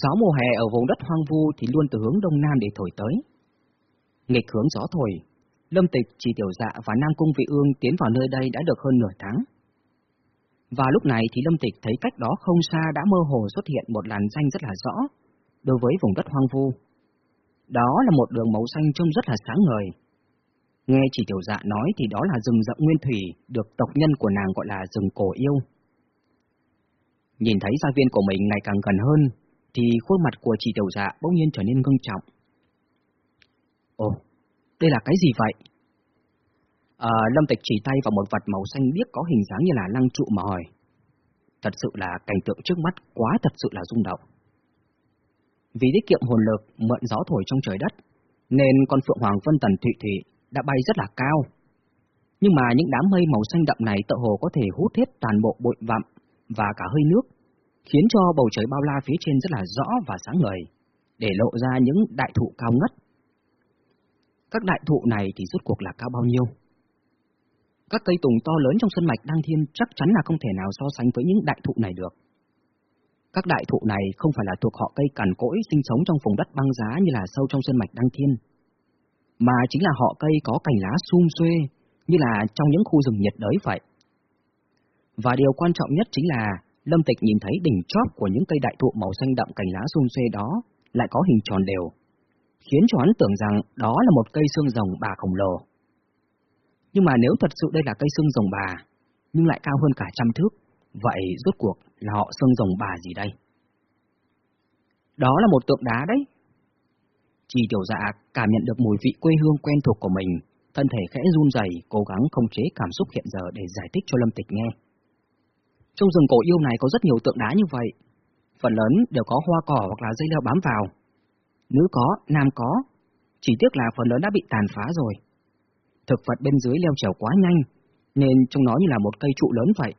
Gió mùa hè ở vùng đất hoang vu thì luôn từ hướng đông nam để thổi tới. Nghịch hướng gió thổi, Lâm Tịch, Chỉ Tiểu Dạ và Nam Cung Vị Ương tiến vào nơi đây đã được hơn nửa tháng. Và lúc này thì Lâm Tịch thấy cách đó không xa đã mơ hồ xuất hiện một làn danh rất là rõ đối với vùng đất hoang vu. Đó là một đường màu xanh trông rất là sáng ngời. Nghe chỉ tiểu dạ nói thì đó là rừng rậm nguyên thủy, được tộc nhân của nàng gọi là rừng cổ yêu. Nhìn thấy gia viên của mình ngày càng gần hơn, thì khuôn mặt của chị tiểu dạ bỗng nhiên trở nên ngưng trọng. Ồ, đây là cái gì vậy? À, Lâm Tịch chỉ tay vào một vật màu xanh biếc có hình dáng như là lăng trụ mà hỏi. Thật sự là cảnh tượng trước mắt quá thật sự là rung động. Vì tiết kiệm hồn lực mượn gió thổi trong trời đất, nên con Phượng Hoàng Vân Tần Thụy Thụy đã bay rất là cao. Nhưng mà những đám mây màu xanh đậm này tự hồ có thể hút hết toàn bộ bụi vặm và cả hơi nước, khiến cho bầu trời bao la phía trên rất là rõ và sáng ngời, để lộ ra những đại thụ cao ngất. Các đại thụ này thì rốt cuộc là cao bao nhiêu? Các cây tùng to lớn trong sân mạch đăng thiên chắc chắn là không thể nào so sánh với những đại thụ này được. Các đại thụ này không phải là thuộc họ cây cằn cỗi sinh sống trong vùng đất băng giá như là sâu trong sân mạch đăng thiên, mà chính là họ cây có cành lá sum xuê như là trong những khu rừng nhiệt đới vậy. Và điều quan trọng nhất chính là Lâm Tịch nhìn thấy đỉnh chóp của những cây đại thụ màu xanh đậm cành lá xung xuê đó lại có hình tròn đều, khiến cho hắn tưởng rằng đó là một cây xương rồng bà khổng lồ. Nhưng mà nếu thật sự đây là cây xương rồng bà, nhưng lại cao hơn cả trăm thước, vậy rốt cuộc là họ xương rồng bà gì đây? Đó là một tượng đá đấy. Chỉ tiểu dạ cảm nhận được mùi vị quê hương quen thuộc của mình, thân thể khẽ run rẩy, cố gắng không chế cảm xúc hiện giờ để giải thích cho Lâm Tịch nghe. Trong rừng cổ yêu này có rất nhiều tượng đá như vậy, phần lớn đều có hoa cỏ hoặc là dây leo bám vào. Nữ có, nam có, chỉ tiếc là phần lớn đã bị tàn phá rồi. Thực vật bên dưới leo trèo quá nhanh, nên trông nó như là một cây trụ lớn vậy.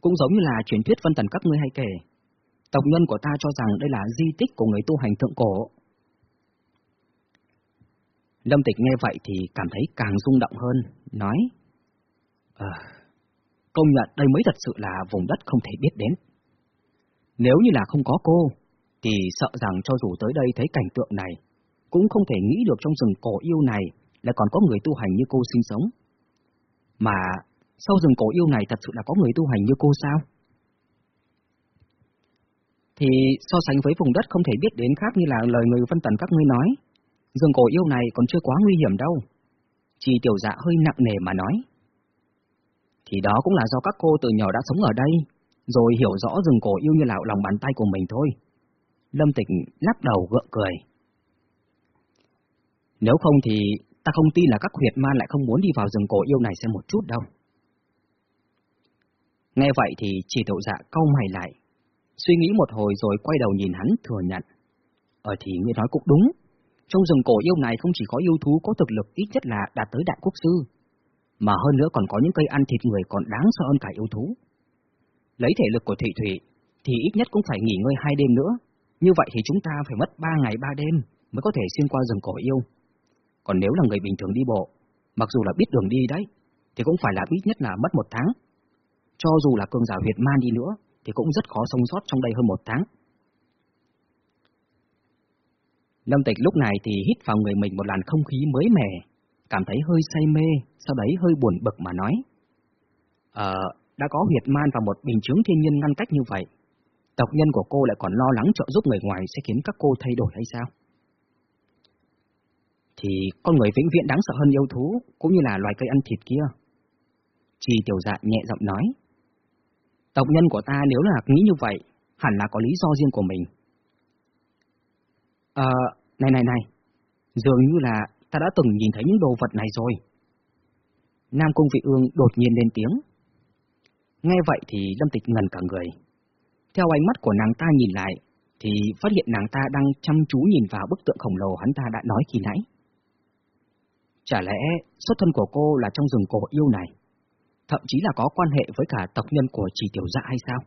Cũng giống như là truyền thuyết phân tần các ngươi hay kể. Tộc nhân của ta cho rằng đây là di tích của người tu hành thượng cổ. Lâm Tịch nghe vậy thì cảm thấy càng rung động hơn, nói Ờ, công nhận đây mới thật sự là vùng đất không thể biết đến. Nếu như là không có cô, thì sợ rằng cho dù tới đây thấy cảnh tượng này, cũng không thể nghĩ được trong rừng cổ yêu này lại còn có người tu hành như cô sinh sống. Mà sau rừng cổ yêu này thật sự là có người tu hành như cô sao? Thì so sánh với vùng đất không thể biết đến khác như là lời người phân tần các ngươi nói, rừng cổ yêu này còn chưa quá nguy hiểm đâu. Chỉ tiểu dạ hơi nặng nề mà nói. Thì đó cũng là do các cô từ nhỏ đã sống ở đây, rồi hiểu rõ rừng cổ yêu như là lòng bàn tay của mình thôi. Lâm Tịch lắc đầu gượng cười. Nếu không thì ta không tin là các huyệt ma lại không muốn đi vào rừng cổ yêu này xem một chút đâu. Nghe vậy thì chỉ đậu dạ câu mày lại, suy nghĩ một hồi rồi quay đầu nhìn hắn thừa nhận. ở thì ngươi nói cũng đúng, trong rừng cổ yêu này không chỉ có yêu thú có thực lực ít nhất là đạt tới đại quốc sư, mà hơn nữa còn có những cây ăn thịt người còn đáng sợ hơn cả yêu thú. Lấy thể lực của Thụy Thủy thì ít nhất cũng phải nghỉ ngơi hai đêm nữa, như vậy thì chúng ta phải mất ba ngày ba đêm mới có thể xuyên qua rừng cổ yêu. Còn nếu là người bình thường đi bộ, mặc dù là biết đường đi đấy, thì cũng phải là ít nhất là mất một tháng. Cho dù là cường giả huyệt man đi nữa, thì cũng rất khó sống sót trong đây hơn một tháng. Lâm Tịch lúc này thì hít vào người mình một làn không khí mới mẻ, cảm thấy hơi say mê, sau đấy hơi buồn bực mà nói. Ờ, đã có huyệt man và một bình chứng thiên nhiên ngăn cách như vậy, tộc nhân của cô lại còn lo lắng trợ giúp người ngoài sẽ khiến các cô thay đổi hay sao? Thì con người vĩnh viễn đáng sợ hơn yêu thú, cũng như là loài cây ăn thịt kia. Chi tiểu dạ nhẹ giọng nói. Tộc nhân của ta nếu là nghĩ như vậy, hẳn là có lý do riêng của mình. Ờ, này này này, dường như là ta đã từng nhìn thấy những đồ vật này rồi. Nam Cung Vị Ương đột nhiên lên tiếng. Nghe vậy thì Lâm Tịch ngần cả người. Theo ánh mắt của nàng ta nhìn lại, thì phát hiện nàng ta đang chăm chú nhìn vào bức tượng khổng lồ hắn ta đã nói khi nãy. Chả lẽ xuất thân của cô là trong rừng cổ yêu này, thậm chí là có quan hệ với cả tộc nhân của chỉ tiểu dạ hay sao?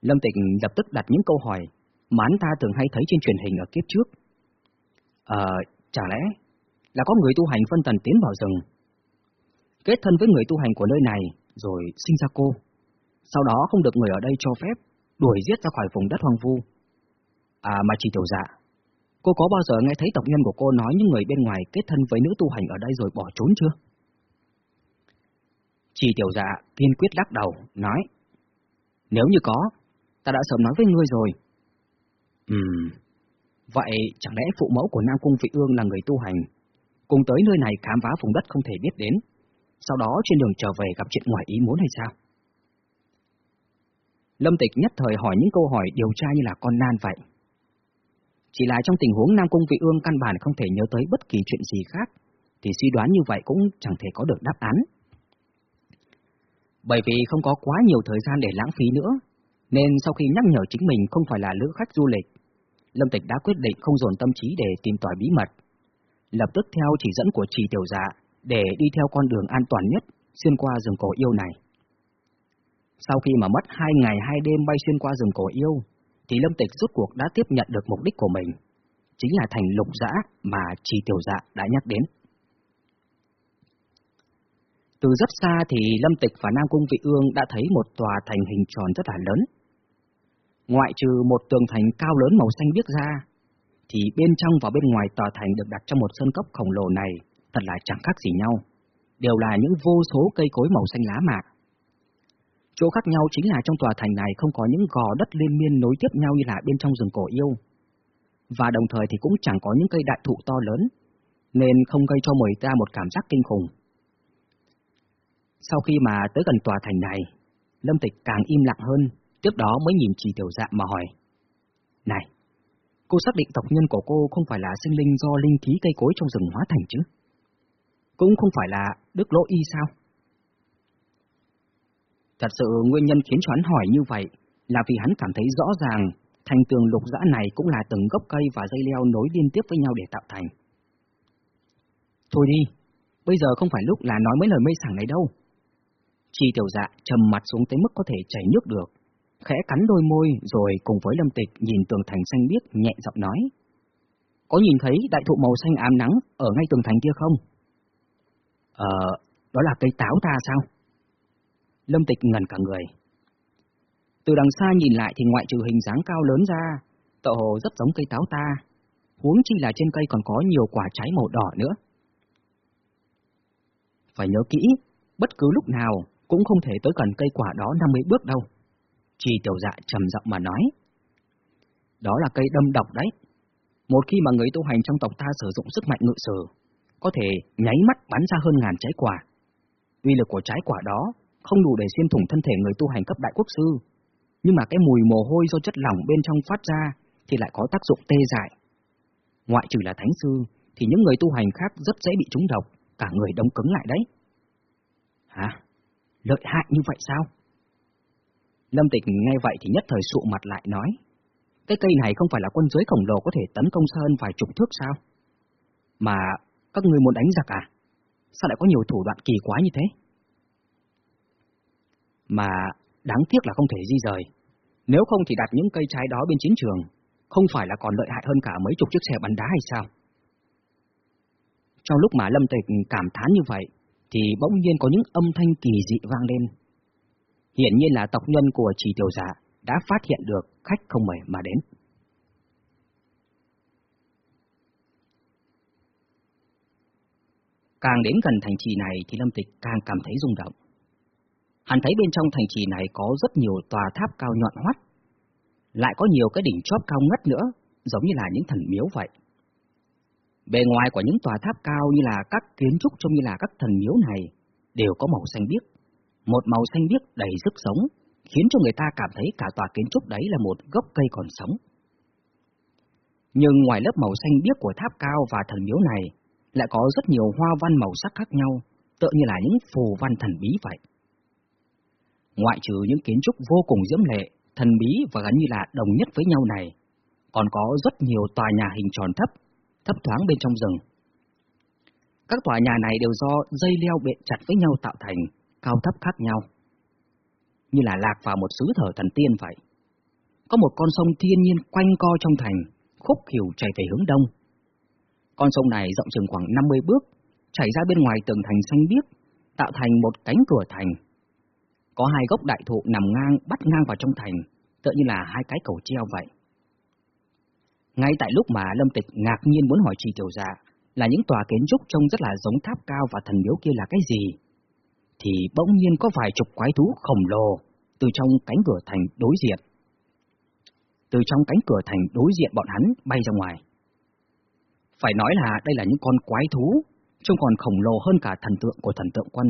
Lâm Tịch lập tức đặt những câu hỏi mà hắn ta thường hay thấy trên truyền hình ở kiếp trước. Ờ, chả lẽ là có người tu hành phân tần tiến vào rừng, kết thân với người tu hành của nơi này, rồi sinh ra cô. Sau đó không được người ở đây cho phép, đuổi giết ra khỏi vùng đất hoang vu. À mà chỉ tiểu dạ, cô có bao giờ nghe thấy tộc nhân của cô nói những người bên ngoài kết thân với nữ tu hành ở đây rồi bỏ trốn chưa? Chỉ tiểu dạ kiên quyết lắc đầu, nói. Nếu như có, ta đã sớm nói với ngươi rồi. Ừm, vậy chẳng lẽ phụ mẫu của Nam Cung Vị Ương là người tu hành, cùng tới nơi này khám phá vùng đất không thể biết đến, sau đó trên đường trở về gặp chuyện ngoài ý muốn hay sao? Lâm Tịch nhất thời hỏi những câu hỏi điều tra như là con nan vậy. Chỉ là trong tình huống Nam Cung Vị Ương căn bản không thể nhớ tới bất kỳ chuyện gì khác, thì suy đoán như vậy cũng chẳng thể có được đáp án. Bởi vì không có quá nhiều thời gian để lãng phí nữa, nên sau khi nhắc nhở chính mình không phải là lữ khách du lịch, Lâm Tịch đã quyết định không dồn tâm trí để tìm tòi bí mật. Lập tức theo chỉ dẫn của trì tiểu dạ để đi theo con đường an toàn nhất xuyên qua rừng cổ yêu này. Sau khi mà mất hai ngày hai đêm bay xuyên qua rừng cổ yêu, thì Lâm Tịch rút cuộc đã tiếp nhận được mục đích của mình, chính là thành lục dã mà trì tiểu dạ đã nhắc đến. Từ rất xa thì Lâm Tịch và Nam Cung Vị Ương đã thấy một tòa thành hình tròn rất là lớn. Ngoại trừ một tường thành cao lớn màu xanh biếc ra, thì bên trong và bên ngoài tòa thành được đặt trong một sân cốc khổng lồ này thật là chẳng khác gì nhau, đều là những vô số cây cối màu xanh lá mạ. Chỗ khác nhau chính là trong tòa thành này không có những gò đất liên miên nối tiếp nhau như là bên trong rừng cổ yêu. Và đồng thời thì cũng chẳng có những cây đại thụ to lớn, nên không gây cho người ta một cảm giác kinh khủng. Sau khi mà tới gần tòa thành này, Lâm Tịch càng im lặng hơn, tiếp đó mới nhìn chỉ tiểu dạ mà hỏi. Này, cô xác định tộc nhân của cô không phải là sinh linh do linh khí cây cối trong rừng hóa thành chứ? Cũng không phải là Đức Lỗ Y sao? Thật sự nguyên nhân khiến cho hắn hỏi như vậy là vì hắn cảm thấy rõ ràng thành tường lục dã này cũng là từng gốc cây và dây leo nối liên tiếp với nhau để tạo thành. Thôi đi, bây giờ không phải lúc là nói mấy lời mây sảng này đâu. Chi tiểu dạ trầm mặt xuống tới mức có thể chảy nước được, khẽ cắn đôi môi rồi cùng với lâm tịch nhìn tường thành xanh biếc nhẹ giọng nói. Có nhìn thấy đại thụ màu xanh ám nắng ở ngay tường thành kia không? Ờ, đó là cây táo ta sao? Lâm tịch ngẩn cả người. Từ đằng xa nhìn lại thì ngoại trừ hình dáng cao lớn ra, tợ hồ rất giống cây táo ta, huống chi là trên cây còn có nhiều quả trái màu đỏ nữa. Phải nhớ kỹ, bất cứ lúc nào cũng không thể tới gần cây quả đó 50 bước đâu. Chỉ tiểu dạ trầm giọng mà nói. Đó là cây đâm độc đấy. Một khi mà người tu hành trong tộc ta sử dụng sức mạnh ngự sử, có thể nháy mắt bắn ra hơn ngàn trái quả. Uy lực của trái quả đó không đủ để xuyên thủng thân thể người tu hành cấp đại quốc sư, nhưng mà cái mùi mồ hôi do chất lỏng bên trong phát ra thì lại có tác dụng tê dại. Ngoại trừ là thánh sư, thì những người tu hành khác rất dễ bị trúng độc, cả người đông cứng lại đấy. Hả? Lợi hại như vậy sao? Lâm Tịch nghe vậy thì nhất thời sụ mặt lại nói. Cái cây này không phải là quân giới khổng lồ có thể tấn công sơn vài chục thước sao? Mà các người muốn đánh giặc à? Sao lại có nhiều thủ đoạn kỳ quái như thế? Mà đáng tiếc là không thể di rời. Nếu không thì đặt những cây trái đó bên chiến trường, không phải là còn lợi hại hơn cả mấy chục chiếc xe bắn đá hay sao? Trong lúc mà Lâm Tịch cảm thán như vậy, thì bỗng nhiên có những âm thanh kỳ dị vang lên. Hiện nhiên là tộc nhân của trì tiểu giả đã phát hiện được khách không mời mà đến. Càng đến gần thành trì này thì Lâm Tịch càng cảm thấy rung động. Hắn thấy bên trong thành trì này có rất nhiều tòa tháp cao nhọn hoắt, lại có nhiều cái đỉnh chóp cao ngất nữa, giống như là những thần miếu vậy. Bề ngoài của những tòa tháp cao như là các kiến trúc trông như là các thần miếu này đều có màu xanh biếc. Một màu xanh biếc đầy sức sống, khiến cho người ta cảm thấy cả tòa kiến trúc đấy là một gốc cây còn sống. Nhưng ngoài lớp màu xanh biếc của tháp cao và thần miếu này, lại có rất nhiều hoa văn màu sắc khác nhau, tựa như là những phù văn thần bí vậy. Ngoại trừ những kiến trúc vô cùng diễm lệ, thần bí và gần như là đồng nhất với nhau này, còn có rất nhiều tòa nhà hình tròn thấp, thấp thoáng bên trong rừng. Các tòa nhà này đều do dây leo bện chặt với nhau tạo thành, cao thấp khác nhau. Như là lạc vào một xứ thở thần tiên vậy. Có một con sông thiên nhiên quanh co trong thành, khúc khỉu chảy về hướng đông. Con sông này rộng chừng khoảng 50 bước, chảy ra bên ngoài tường thành xanh biếc, tạo thành một cánh cửa thành. Có hai gốc đại thụ nằm ngang bắt ngang vào trong thành, tựa như là hai cái cầu treo vậy. Ngay tại lúc mà Lâm Tịch ngạc nhiên muốn hỏi trì tiểu dạ là những tòa kiến trúc trông rất là giống tháp cao và thần miếu kia là cái gì, thì bỗng nhiên có vài chục quái thú khổng lồ từ trong cánh cửa thành đối diện. Từ trong cánh cửa thành đối diện bọn hắn bay ra ngoài. Phải nói là đây là những con quái thú, trông còn khổng lồ hơn cả thần tượng của thần tượng quân.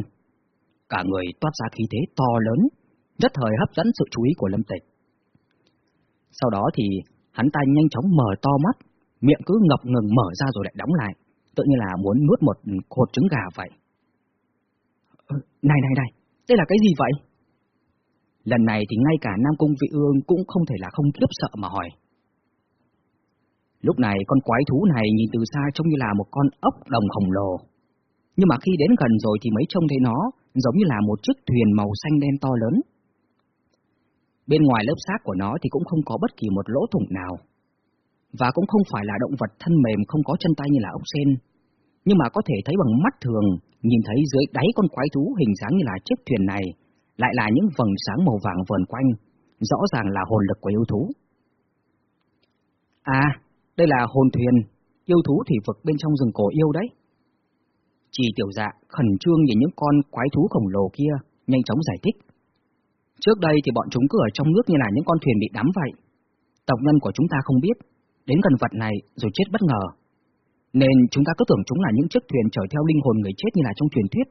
Cả người toát ra khí thế to lớn, rất thời hấp dẫn sự chú ý của Lâm Tịch. Sau đó thì hắn ta nhanh chóng mở to mắt, miệng cứ ngập ngừng mở ra rồi lại đóng lại, tự như là muốn nuốt một cột trứng gà vậy. Ờ, này này này, đây là cái gì vậy? Lần này thì ngay cả Nam Cung Vị Ương cũng không thể là không khiếp sợ mà hỏi. Lúc này con quái thú này nhìn từ xa trông như là một con ốc đồng khổng lồ. Nhưng mà khi đến gần rồi thì mới trông thấy nó giống như là một chiếc thuyền màu xanh đen to lớn. Bên ngoài lớp xác của nó thì cũng không có bất kỳ một lỗ thủng nào. Và cũng không phải là động vật thân mềm không có chân tay như là ốc sen. Nhưng mà có thể thấy bằng mắt thường, nhìn thấy dưới đáy con quái thú hình dáng như là chiếc thuyền này, lại là những vầng sáng màu vàng vờn quanh, rõ ràng là hồn lực của yêu thú. À, đây là hồn thuyền, yêu thú thủy vực bên trong rừng cổ yêu đấy. Chỉ tiểu dạ khẩn trương nhìn những con quái thú khổng lồ kia, nhanh chóng giải thích. Trước đây thì bọn chúng cứ ở trong nước như là những con thuyền bị đắm vậy. Tộc nhân của chúng ta không biết, đến gần vật này rồi chết bất ngờ. Nên chúng ta cứ tưởng chúng là những chiếc thuyền chở theo linh hồn người chết như là trong truyền thuyết,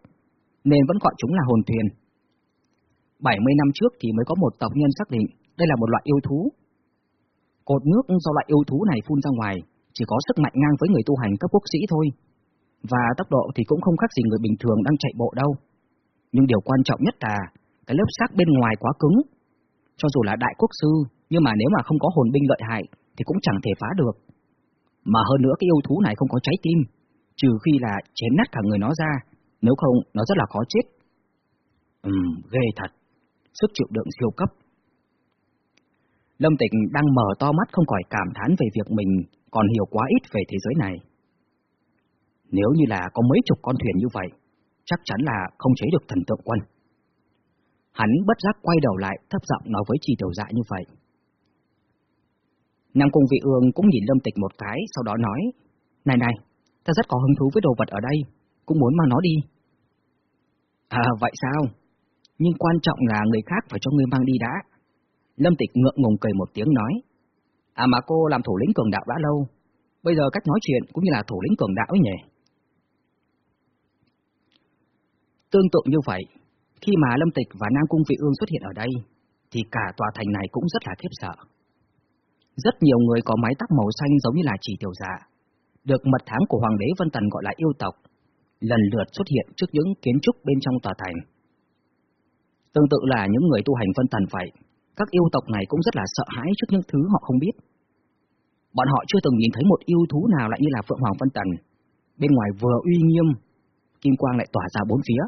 nên vẫn gọi chúng là hồn thuyền. 70 năm trước thì mới có một tộc nhân xác định đây là một loại yêu thú. Cột nước do loại yêu thú này phun ra ngoài chỉ có sức mạnh ngang với người tu hành cấp quốc sĩ thôi, và tốc độ thì cũng không khác gì người bình thường đang chạy bộ đâu. Nhưng điều quan trọng nhất là cái lớp xác bên ngoài quá cứng. Cho dù là đại quốc sư, nhưng mà nếu mà không có hồn binh lợi hại thì cũng chẳng thể phá được. Mà hơn nữa cái yêu thú này không có trái tim, trừ khi là chém nát cả người nó ra, nếu không nó rất là khó chết. Ừm, ghê thật, sức chịu đựng siêu cấp. Lâm Tịch đang mở to mắt không khỏi cảm thán về việc mình còn hiểu quá ít về thế giới này. Nếu như là có mấy chục con thuyền như vậy, chắc chắn là không chế được thần tượng quân. Hắn bất giác quay đầu lại, thấp giọng nói với trì Tiểu Dạ như vậy. Nam Cung Vị Ương cũng nhìn Lâm Tịch một cái, sau đó nói, Này này, ta rất có hứng thú với đồ vật ở đây, cũng muốn mang nó đi. À, vậy sao? Nhưng quan trọng là người khác phải cho ngươi mang đi đã. Lâm Tịch ngượng ngùng cười một tiếng nói, À mà cô làm thủ lĩnh cường đạo đã lâu, bây giờ cách nói chuyện cũng như là thủ lĩnh cường đạo ấy nhỉ? Tương tự như vậy, khi mà Lâm Tịch và Nam Cung Vị Ương xuất hiện ở đây, thì cả tòa thành này cũng rất là khiếp sợ. Rất nhiều người có mái tóc màu xanh giống như là chỉ tiểu giả, được mật thám của Hoàng đế Vân Tần gọi là yêu tộc, lần lượt xuất hiện trước những kiến trúc bên trong tòa thành. Tương tự là những người tu hành Vân Tần vậy, các yêu tộc này cũng rất là sợ hãi trước những thứ họ không biết. Bọn họ chưa từng nhìn thấy một yêu thú nào lại như là Phượng Hoàng Vân Tần, bên ngoài vừa uy nghiêm, kim quang lại tỏa ra bốn phía,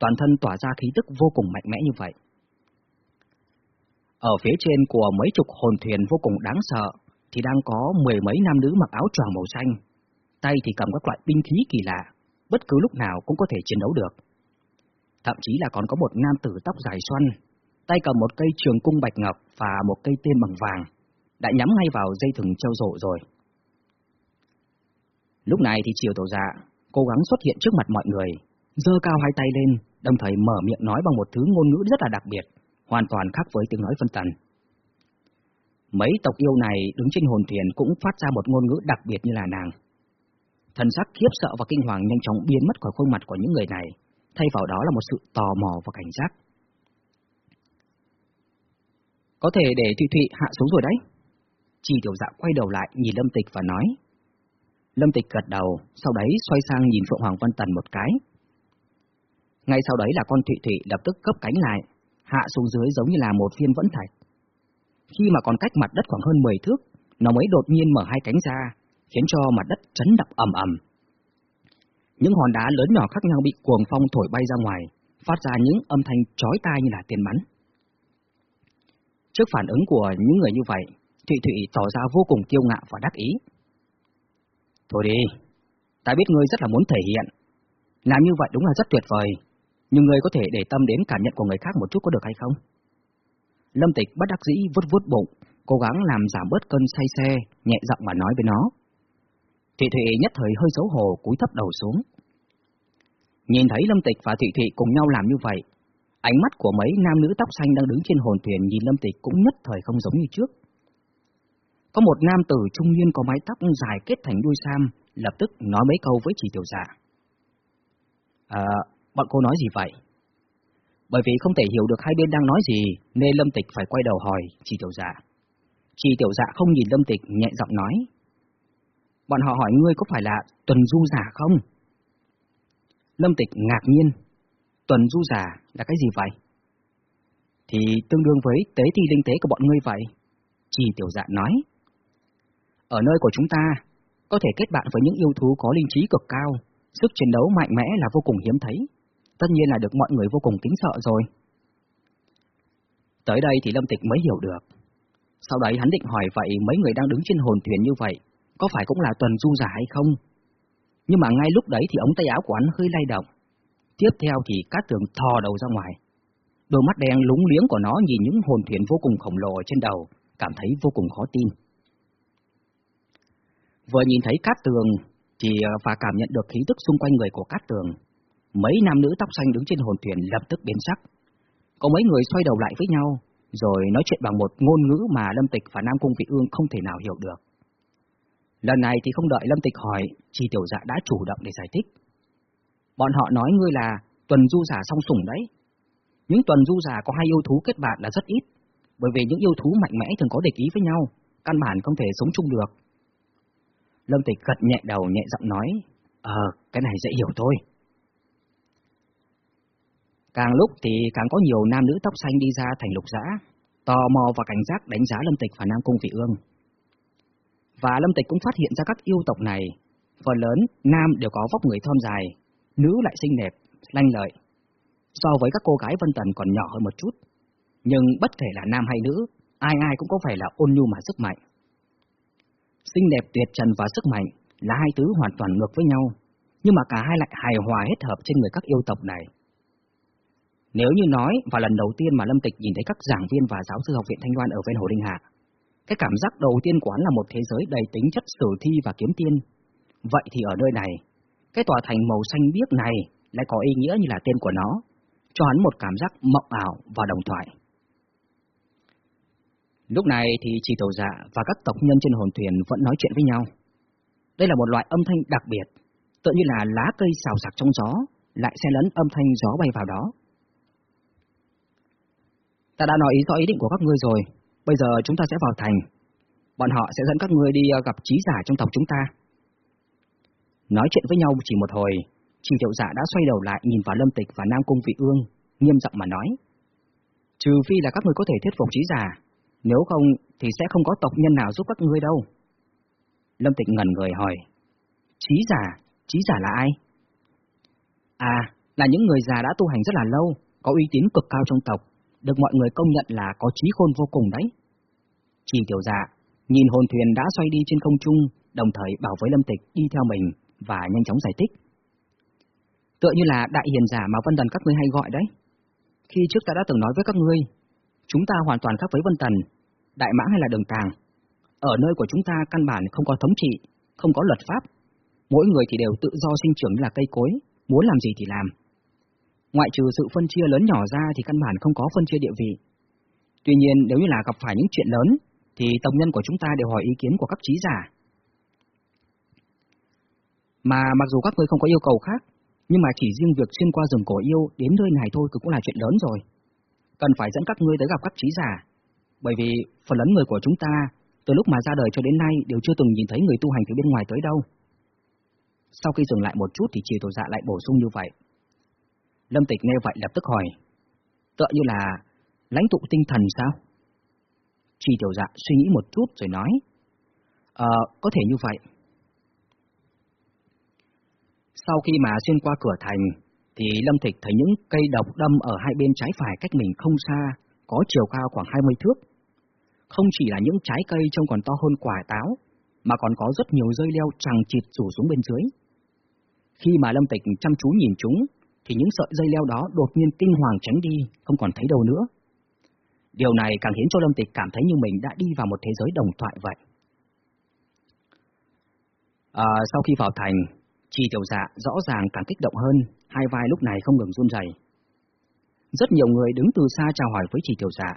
toàn thân tỏa ra khí tức vô cùng mạnh mẽ như vậy. Ở phía trên của mấy chục hồn thuyền vô cùng đáng sợ, thì đang có mười mấy nam nữ mặc áo choàng màu xanh, tay thì cầm các loại binh khí kỳ lạ, bất cứ lúc nào cũng có thể chiến đấu được. Thậm chí là còn có một nam tử tóc dài xoăn, tay cầm một cây trường cung bạch ngọc và một cây tên bằng vàng, đã nhắm ngay vào dây thừng treo rộ rồi. Lúc này thì Triều Tổ Dạ cố gắng xuất hiện trước mặt mọi người, giơ cao hai tay lên, đồng thời mở miệng nói bằng một thứ ngôn ngữ rất là đặc biệt, hoàn toàn khác với tiếng nói phân tần. Mấy tộc yêu này đứng trên hồn thuyền cũng phát ra một ngôn ngữ đặc biệt như là nàng. Thần sắc khiếp sợ và kinh hoàng nhanh chóng biến mất khỏi khuôn mặt của những người này, thay vào đó là một sự tò mò và cảnh giác. Có thể để Thụy Thụy hạ xuống rồi đấy. Chỉ tiểu dạ quay đầu lại nhìn Lâm Tịch và nói. Lâm Tịch gật đầu, sau đấy xoay sang nhìn Phượng Hoàng Văn Tần một cái. Ngay sau đấy là con Thụy Thụy lập tức cấp cánh lại, hạ xuống dưới giống như là một viên vẫn thạch. Khi mà còn cách mặt đất khoảng hơn 10 thước, nó mới đột nhiên mở hai cánh ra, khiến cho mặt đất chấn động ầm ầm. Những hòn đá lớn nhỏ khác nhau bị cuồng phong thổi bay ra ngoài, phát ra những âm thanh chói tai như là tiền bắn. Trước phản ứng của những người như vậy, Thụy Thụy tỏ ra vô cùng kiêu ngạo và đắc ý. Thôi đi, ta biết ngươi rất là muốn thể hiện. Làm như vậy đúng là rất tuyệt vời, nhưng ngươi có thể để tâm đến cảm nhận của người khác một chút có được hay không? Lâm Tịch bất đắc dĩ vút vút bụng, cố gắng làm giảm bớt cơn say xe, nhẹ giọng mà nói với nó. Thị Thụy nhất thời hơi xấu hổ cúi thấp đầu xuống. Nhìn thấy Lâm Tịch và Thị Thụy cùng nhau làm như vậy, ánh mắt của mấy nam nữ tóc xanh đang đứng trên hồn thuyền nhìn Lâm Tịch cũng nhất thời không giống như trước. Có một nam tử trung niên có mái tóc dài kết thành đuôi sam, lập tức nói mấy câu với chỉ tiểu dạ. À, bọn cô nói gì vậy? Bởi vì không thể hiểu được hai bên đang nói gì, nên Lâm Tịch phải quay đầu hỏi chị tiểu dạ. chị tiểu dạ không nhìn Lâm Tịch nhẹ giọng nói. Bọn họ hỏi ngươi có phải là tuần du giả không? Lâm Tịch ngạc nhiên. Tuần du giả là cái gì vậy? Thì tương đương với tế thi linh tế của bọn ngươi vậy. chị tiểu dạ nói. Ở nơi của chúng ta, có thể kết bạn với những yêu thú có linh trí cực cao, sức chiến đấu mạnh mẽ là vô cùng hiếm thấy. Tất nhiên là được mọi người vô cùng kính sợ rồi. Tới đây thì Lâm Tịch mới hiểu được. Sau đấy hắn định hỏi vậy mấy người đang đứng trên hồn thuyền như vậy, có phải cũng là tuần du giả hay không? Nhưng mà ngay lúc đấy thì ống tay áo của hắn hơi lay động. Tiếp theo thì cát tường thò đầu ra ngoài. Đôi mắt đen lúng liếng của nó nhìn những hồn thuyền vô cùng khổng lồ trên đầu, cảm thấy vô cùng khó tin. Vừa nhìn thấy cát tường thì à, và cảm nhận được khí tức xung quanh người của cát tường, mấy nam nữ tóc xanh đứng trên hồn thuyền lập tức biến sắc. Có mấy người xoay đầu lại với nhau, rồi nói chuyện bằng một ngôn ngữ mà Lâm Tịch và Nam Cung Vị Ương không thể nào hiểu được. Lần này thì không đợi Lâm Tịch hỏi, Chi Tiểu Dạ đã chủ động để giải thích. Bọn họ nói ngươi là tuần du giả song sủng đấy. Những tuần du giả có hai yêu thú kết bạn là rất ít, bởi vì những yêu thú mạnh mẽ thường có địch ý với nhau, căn bản không thể sống chung được. Lâm Tịch gật nhẹ đầu nhẹ giọng nói, Ờ, cái này dễ hiểu thôi. Càng lúc thì càng có nhiều nam nữ tóc xanh đi ra thành lục giã, tò mò và cảnh giác đánh giá Lâm Tịch và Nam Cung Vị Ương. Và Lâm Tịch cũng phát hiện ra các yêu tộc này, phần lớn nam đều có vóc người thon dài, nữ lại xinh đẹp, lanh lợi. So với các cô gái Vân Tần còn nhỏ hơn một chút, nhưng bất kể là nam hay nữ, ai ai cũng có phải là ôn nhu mà sức mạnh. Xinh đẹp tuyệt trần và sức mạnh là hai thứ hoàn toàn ngược với nhau, nhưng mà cả hai lại hài hòa hết hợp trên người các yêu tộc này. Nếu như nói và lần đầu tiên mà Lâm Tịch nhìn thấy các giảng viên và giáo sư học viện Thanh Loan ở ven Hồ Đinh Hạ, cái cảm giác đầu tiên của hắn là một thế giới đầy tính chất sử thi và kiếm tiên. Vậy thì ở nơi này, cái tòa thành màu xanh biếc này lại có ý nghĩa như là tên của nó, cho hắn một cảm giác mộng ảo và đồng thoại. Lúc này thì chỉ tổ dạ và các tộc nhân trên hồn thuyền vẫn nói chuyện với nhau. Đây là một loại âm thanh đặc biệt, tự như là lá cây xào sạc trong gió, lại xen lẫn âm thanh gió bay vào đó. Ta đã nói ý rõ ý định của các ngươi rồi, bây giờ chúng ta sẽ vào thành. Bọn họ sẽ dẫn các ngươi đi ờ, gặp trí giả trong tộc chúng ta. Nói chuyện với nhau chỉ một hồi, Trình thiệu Dạ đã xoay đầu lại nhìn vào Lâm Tịch và Nam Cung Vị Ương, nghiêm giọng mà nói. Trừ phi là các ngươi có thể thuyết phục trí giả, nếu không thì sẽ không có tộc nhân nào giúp các ngươi đâu. Lâm Tịch ngẩn người hỏi. Trí giả? Trí giả là ai? À, là những người già đã tu hành rất là lâu, có uy tín cực cao trong tộc, được mọi người công nhận là có trí khôn vô cùng đấy. Chỉ tiểu dạ, nhìn hồn thuyền đã xoay đi trên không trung, đồng thời bảo với Lâm Tịch đi theo mình và nhanh chóng giải thích. Tựa như là đại hiền giả mà Vân Tần các ngươi hay gọi đấy. Khi trước ta đã từng nói với các ngươi, chúng ta hoàn toàn khác với Vân Tần, Đại Mãng hay là Đường Tàng. Ở nơi của chúng ta căn bản không có thống trị, không có luật pháp. Mỗi người thì đều tự do sinh trưởng như là cây cối, muốn làm gì thì làm. Ngoại trừ sự phân chia lớn nhỏ ra thì căn bản không có phân chia địa vị. Tuy nhiên nếu như là gặp phải những chuyện lớn, thì tổng nhân của chúng ta đều hỏi ý kiến của các trí giả. Mà mặc dù các ngươi không có yêu cầu khác, nhưng mà chỉ riêng việc xuyên qua rừng cổ yêu đến nơi này thôi cũng là chuyện lớn rồi. Cần phải dẫn các ngươi tới gặp các trí giả, bởi vì phần lớn người của chúng ta từ lúc mà ra đời cho đến nay đều chưa từng nhìn thấy người tu hành từ bên ngoài tới đâu. Sau khi dừng lại một chút thì Triều Tổ Dạ lại bổ sung như vậy. Lâm Tịch nghe vậy lập tức hỏi, tựa như là lãnh tụ tinh thần sao? Chỉ tiểu dạ suy nghĩ một chút rồi nói, Ờ, có thể như vậy. Sau khi mà xuyên qua cửa thành, thì Lâm Tịch thấy những cây độc đâm ở hai bên trái phải cách mình không xa, có chiều cao khoảng 20 thước. Không chỉ là những trái cây trông còn to hơn quả táo, mà còn có rất nhiều dây leo chằng chịt rủ xuống bên dưới. Khi mà Lâm Tịch chăm chú nhìn chúng, thì những sợi dây leo đó đột nhiên kinh hoàng tránh đi, không còn thấy đâu nữa. Điều này càng khiến cho Lâm Tịch cảm thấy như mình đã đi vào một thế giới đồng thoại vậy. À, sau khi vào thành, Chi tiểu dạ rõ ràng càng kích động hơn, hai vai lúc này không ngừng run rẩy. Rất nhiều người đứng từ xa chào hỏi với Chi tiểu dạ.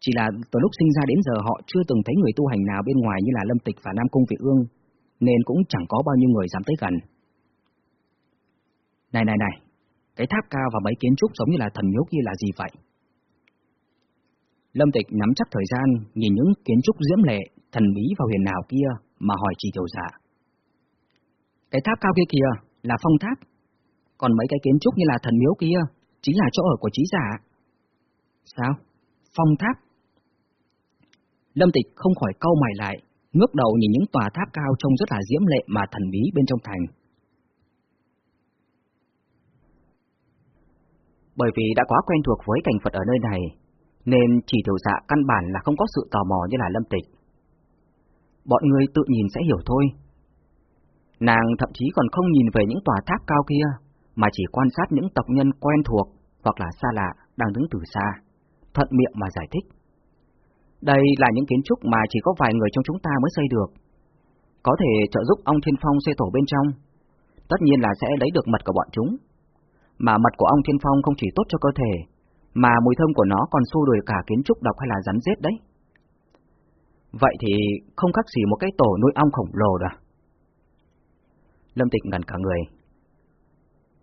Chỉ là từ lúc sinh ra đến giờ họ chưa từng thấy người tu hành nào bên ngoài như là Lâm Tịch và Nam Cung Vị Ương, nên cũng chẳng có bao nhiêu người dám tới gần. Này này này, cái tháp cao và mấy kiến trúc giống như là thần miếu kia là gì vậy? Lâm Tịch nắm chắc thời gian, nhìn những kiến trúc diễm lệ, thần bí và huyền ảo kia mà hỏi chỉ Tiểu giả Cái tháp cao kia kìa là phong tháp, còn mấy cái kiến trúc như là thần miếu kia chính là chỗ ở của trí giả. Sao? Phong tháp? Lâm Tịch không khỏi câu mày lại, ngước đầu nhìn những tòa tháp cao trông rất là diễm lệ mà thần bí bên trong thành. Bởi vì đã quá quen thuộc với cảnh Phật ở nơi này, nên chỉ tiểu dạ căn bản là không có sự tò mò như là lâm tịch. Bọn người tự nhìn sẽ hiểu thôi. Nàng thậm chí còn không nhìn về những tòa tháp cao kia, mà chỉ quan sát những tộc nhân quen thuộc hoặc là xa lạ đang đứng từ xa, thuận miệng mà giải thích. Đây là những kiến trúc mà chỉ có vài người trong chúng ta mới xây được. Có thể trợ giúp ông Thiên Phong xây tổ bên trong. Tất nhiên là sẽ lấy được mật của bọn chúng. Mà mật của ong Thiên Phong không chỉ tốt cho cơ thể, mà mùi thơm của nó còn xua đuổi cả kiến trúc độc hay là rắn rết đấy. Vậy thì không khác gì một cái tổ nuôi ong khổng lồ đó. Lâm Tịch ngẩn cả người.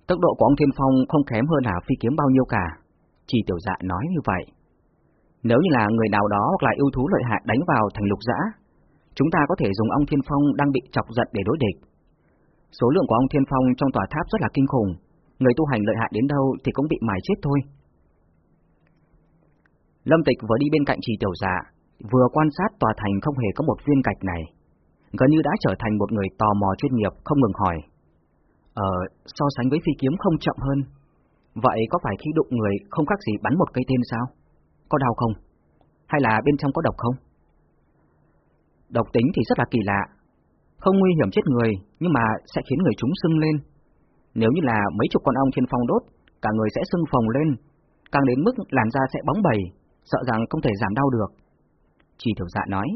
Tốc độ của ông Thiên Phong không kém hơn là phi kiếm bao nhiêu cả. Chỉ tiểu dạ nói như vậy. Nếu như là người nào đó hoặc là yêu thú lợi hại đánh vào thành lục dã, chúng ta có thể dùng ông Thiên Phong đang bị chọc giận để đối địch. Số lượng của ông Thiên Phong trong tòa tháp rất là kinh khủng, người tu hành lợi hại đến đâu thì cũng bị mài chết thôi. Lâm Tịch vừa đi bên cạnh trì tiểu dạ, vừa quan sát tòa thành không hề có một viên gạch này. Gần như đã trở thành một người tò mò chuyên nghiệp không ngừng hỏi. Ờ, so sánh với phi kiếm không chậm hơn. Vậy có phải khi đụng người không khác gì bắn một cây tên sao? Có đau không? Hay là bên trong có độc không? Độc tính thì rất là kỳ lạ. Không nguy hiểm chết người, nhưng mà sẽ khiến người chúng sưng lên. Nếu như là mấy chục con ong trên phòng đốt, cả người sẽ sưng phồng lên, càng đến mức làn da sẽ bóng bẩy, sợ rằng không thể giảm đau được. Chỉ tiểu dạ nói.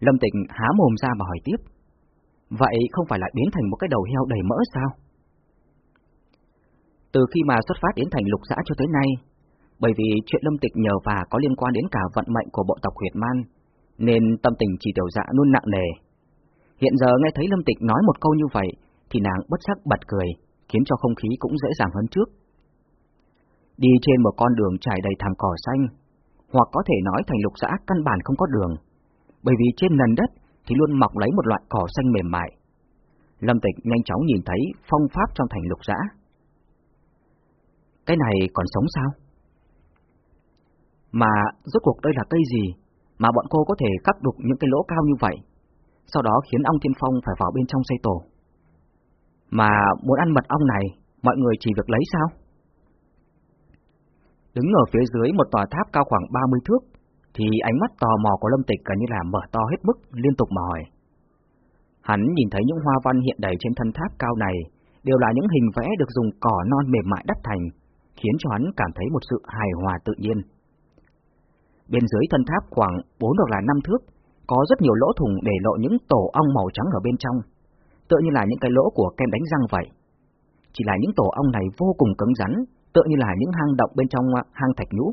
Lâm Tịnh há mồm ra mà hỏi tiếp. Vậy không phải lại biến thành một cái đầu heo đầy mỡ sao? Từ khi mà xuất phát đến thành lục Xã cho tới nay, bởi vì chuyện Lâm Tịch nhờ và có liên quan đến cả vận mệnh của bộ tộc huyệt man, nên tâm tình chỉ tiểu dạ luôn nặng nề. Hiện giờ nghe thấy Lâm Tịch nói một câu như vậy, thì nàng bất sắc bật cười, khiến cho không khí cũng dễ dàng hơn trước. Đi trên một con đường trải đầy thảm cỏ xanh, hoặc có thể nói thành lục xã căn bản không có đường, bởi vì trên nền đất thì luôn mọc lấy một loại cỏ xanh mềm mại. Lâm Tịch nhanh chóng nhìn thấy phong pháp trong thành lục xã. Cái này còn sống sao? Mà rốt cuộc đây là cây gì mà bọn cô có thể cắt đục những cái lỗ cao như vậy, sau đó khiến ong thiên phong phải vào bên trong xây tổ. Mà muốn ăn mật ong này, mọi người chỉ việc lấy sao? Đứng ở phía dưới một tòa tháp cao khoảng 30 thước, thì ánh mắt tò mò của Lâm Tịch gần như là mở to hết mức, liên tục mà hỏi. Hắn nhìn thấy những hoa văn hiện đầy trên thân tháp cao này, đều là những hình vẽ được dùng cỏ non mềm mại đắp thành, khiến cho hắn cảm thấy một sự hài hòa tự nhiên. Bên dưới thân tháp khoảng 4 hoặc là 5 thước, có rất nhiều lỗ thủng để lộ những tổ ong màu trắng ở bên trong, tựa như là những cái lỗ của kem đánh răng vậy. Chỉ là những tổ ong này vô cùng cứng rắn, tựa như là những hang động bên trong à, hang thạch nhũ.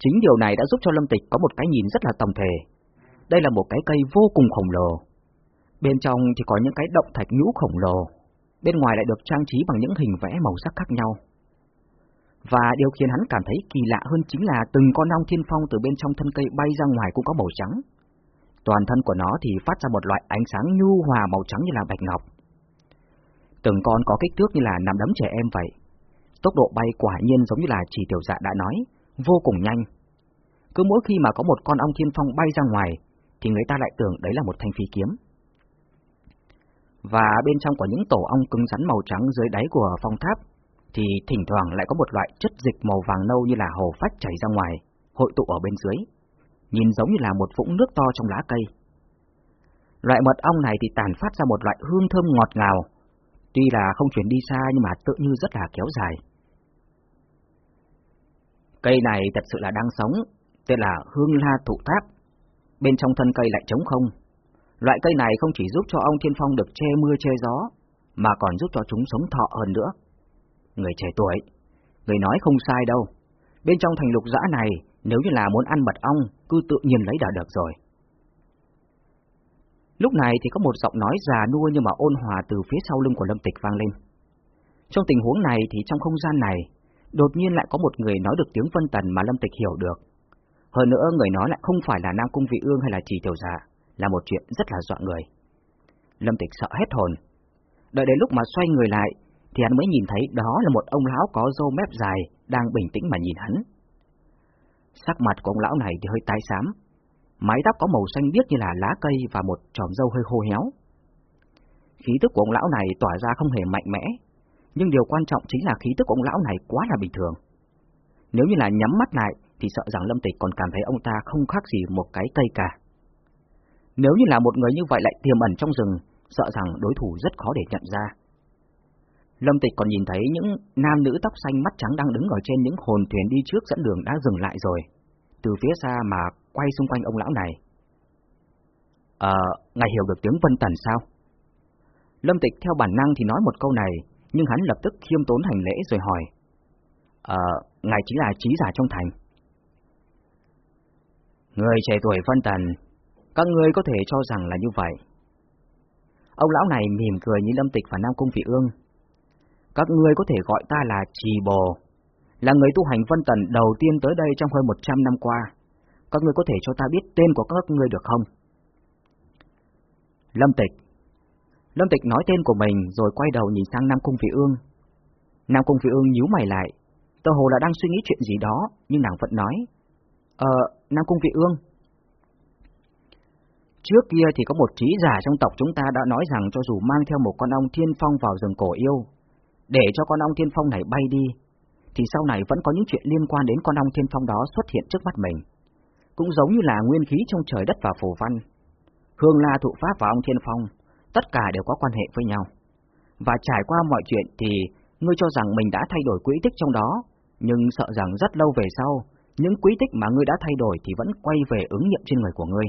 Chính điều này đã giúp cho Lâm Tịch có một cái nhìn rất là tổng thể. Đây là một cái cây vô cùng khổng lồ. Bên trong thì có những cái động thạch nhũ khổng lồ, bên ngoài lại được trang trí bằng những hình vẽ màu sắc khác nhau. Và điều khiến hắn cảm thấy kỳ lạ hơn chính là từng con ong thiên phong từ bên trong thân cây bay ra ngoài cũng có màu trắng. Toàn thân của nó thì phát ra một loại ánh sáng nhu hòa màu trắng như là bạch ngọc. Từng con có kích thước như là nắm đấm trẻ em vậy, Tốc độ bay quả nhiên giống như là chỉ tiểu dạ đã nói, vô cùng nhanh. Cứ mỗi khi mà có một con ong thiên phong bay ra ngoài, thì người ta lại tưởng đấy là một thanh phi kiếm. Và bên trong của những tổ ong cứng rắn màu trắng dưới đáy của phong tháp, thì thỉnh thoảng lại có một loại chất dịch màu vàng nâu như là hồ phách chảy ra ngoài, hội tụ ở bên dưới, nhìn giống như là một vũng nước to trong lá cây. Loại mật ong này thì tàn phát ra một loại hương thơm ngọt ngào, tuy là không chuyển đi xa nhưng mà tự như rất là kéo dài. Cây này thật sự là đang sống, tên là hương la thụ tháp. Bên trong thân cây lại trống không. Loại cây này không chỉ giúp cho ông Thiên Phong được che mưa che gió, mà còn giúp cho chúng sống thọ hơn nữa. Người trẻ tuổi, người nói không sai đâu. Bên trong thành lục dã này, nếu như là muốn ăn mật ong, cứ tự nhiên lấy đã được rồi. Lúc này thì có một giọng nói già nua nhưng mà ôn hòa từ phía sau lưng của Lâm Tịch vang lên. Trong tình huống này thì trong không gian này, đột nhiên lại có một người nói được tiếng vân tần mà Lâm Tịch hiểu được. Hơn nữa người nói lại không phải là Nam Cung Vị Ương hay là Trì Tiểu Dạ, là một chuyện rất là dọa người. Lâm Tịch sợ hết hồn. Đợi đến lúc mà xoay người lại, thì hắn mới nhìn thấy đó là một ông lão có râu mép dài, đang bình tĩnh mà nhìn hắn. Sắc mặt của ông lão này thì hơi tái xám, mái tóc có màu xanh biếc như là lá cây và một tròm râu hơi khô héo. Khí tức của ông lão này tỏa ra không hề mạnh mẽ, nhưng điều quan trọng chính là khí tức của ông lão này quá là bình thường. Nếu như là nhắm mắt lại thì sợ rằng Lâm Tịch còn cảm thấy ông ta không khác gì một cái cây cả. Nếu như là một người như vậy lại tiềm ẩn trong rừng, sợ rằng đối thủ rất khó để nhận ra. Lâm Tịch còn nhìn thấy những nam nữ tóc xanh mắt trắng đang đứng ở trên những hồn thuyền đi trước dẫn đường đã dừng lại rồi. Từ phía xa mà quay xung quanh ông lão này. Ờ, ngài hiểu được tiếng vân tần sao? Lâm Tịch theo bản năng thì nói một câu này, nhưng hắn lập tức khiêm tốn hành lễ rồi hỏi. Ờ, ngài chính là trí giả trong thành. Người trẻ tuổi vân tần, các ngươi có thể cho rằng là như vậy. Ông lão này mỉm cười như Lâm Tịch và Nam Cung Vị Ương. Các ngươi có thể gọi ta là Trì Bồ, là người tu hành vân tần đầu tiên tới đây trong hơn 100 năm qua. Các ngươi có thể cho ta biết tên của các ngươi được không? Lâm Tịch Lâm Tịch nói tên của mình rồi quay đầu nhìn sang Nam Cung Vị Ương. Nam Cung Vị Ương nhíu mày lại, tờ hồ là đang suy nghĩ chuyện gì đó, nhưng nàng vẫn nói. Ờ, Nam Cung Vị Ương. Trước kia thì có một trí giả trong tộc chúng ta đã nói rằng cho dù mang theo một con ong thiên phong vào rừng cổ yêu, để cho con ong thiên phong này bay đi, thì sau này vẫn có những chuyện liên quan đến con ong thiên phong đó xuất hiện trước mắt mình. Cũng giống như là nguyên khí trong trời đất và phù văn. Hương La thụ pháp và ong thiên phong, tất cả đều có quan hệ với nhau. Và trải qua mọi chuyện thì ngươi cho rằng mình đã thay đổi quỹ tích trong đó, nhưng sợ rằng rất lâu về sau, những quỹ tích mà ngươi đã thay đổi thì vẫn quay về ứng nghiệm trên người của ngươi.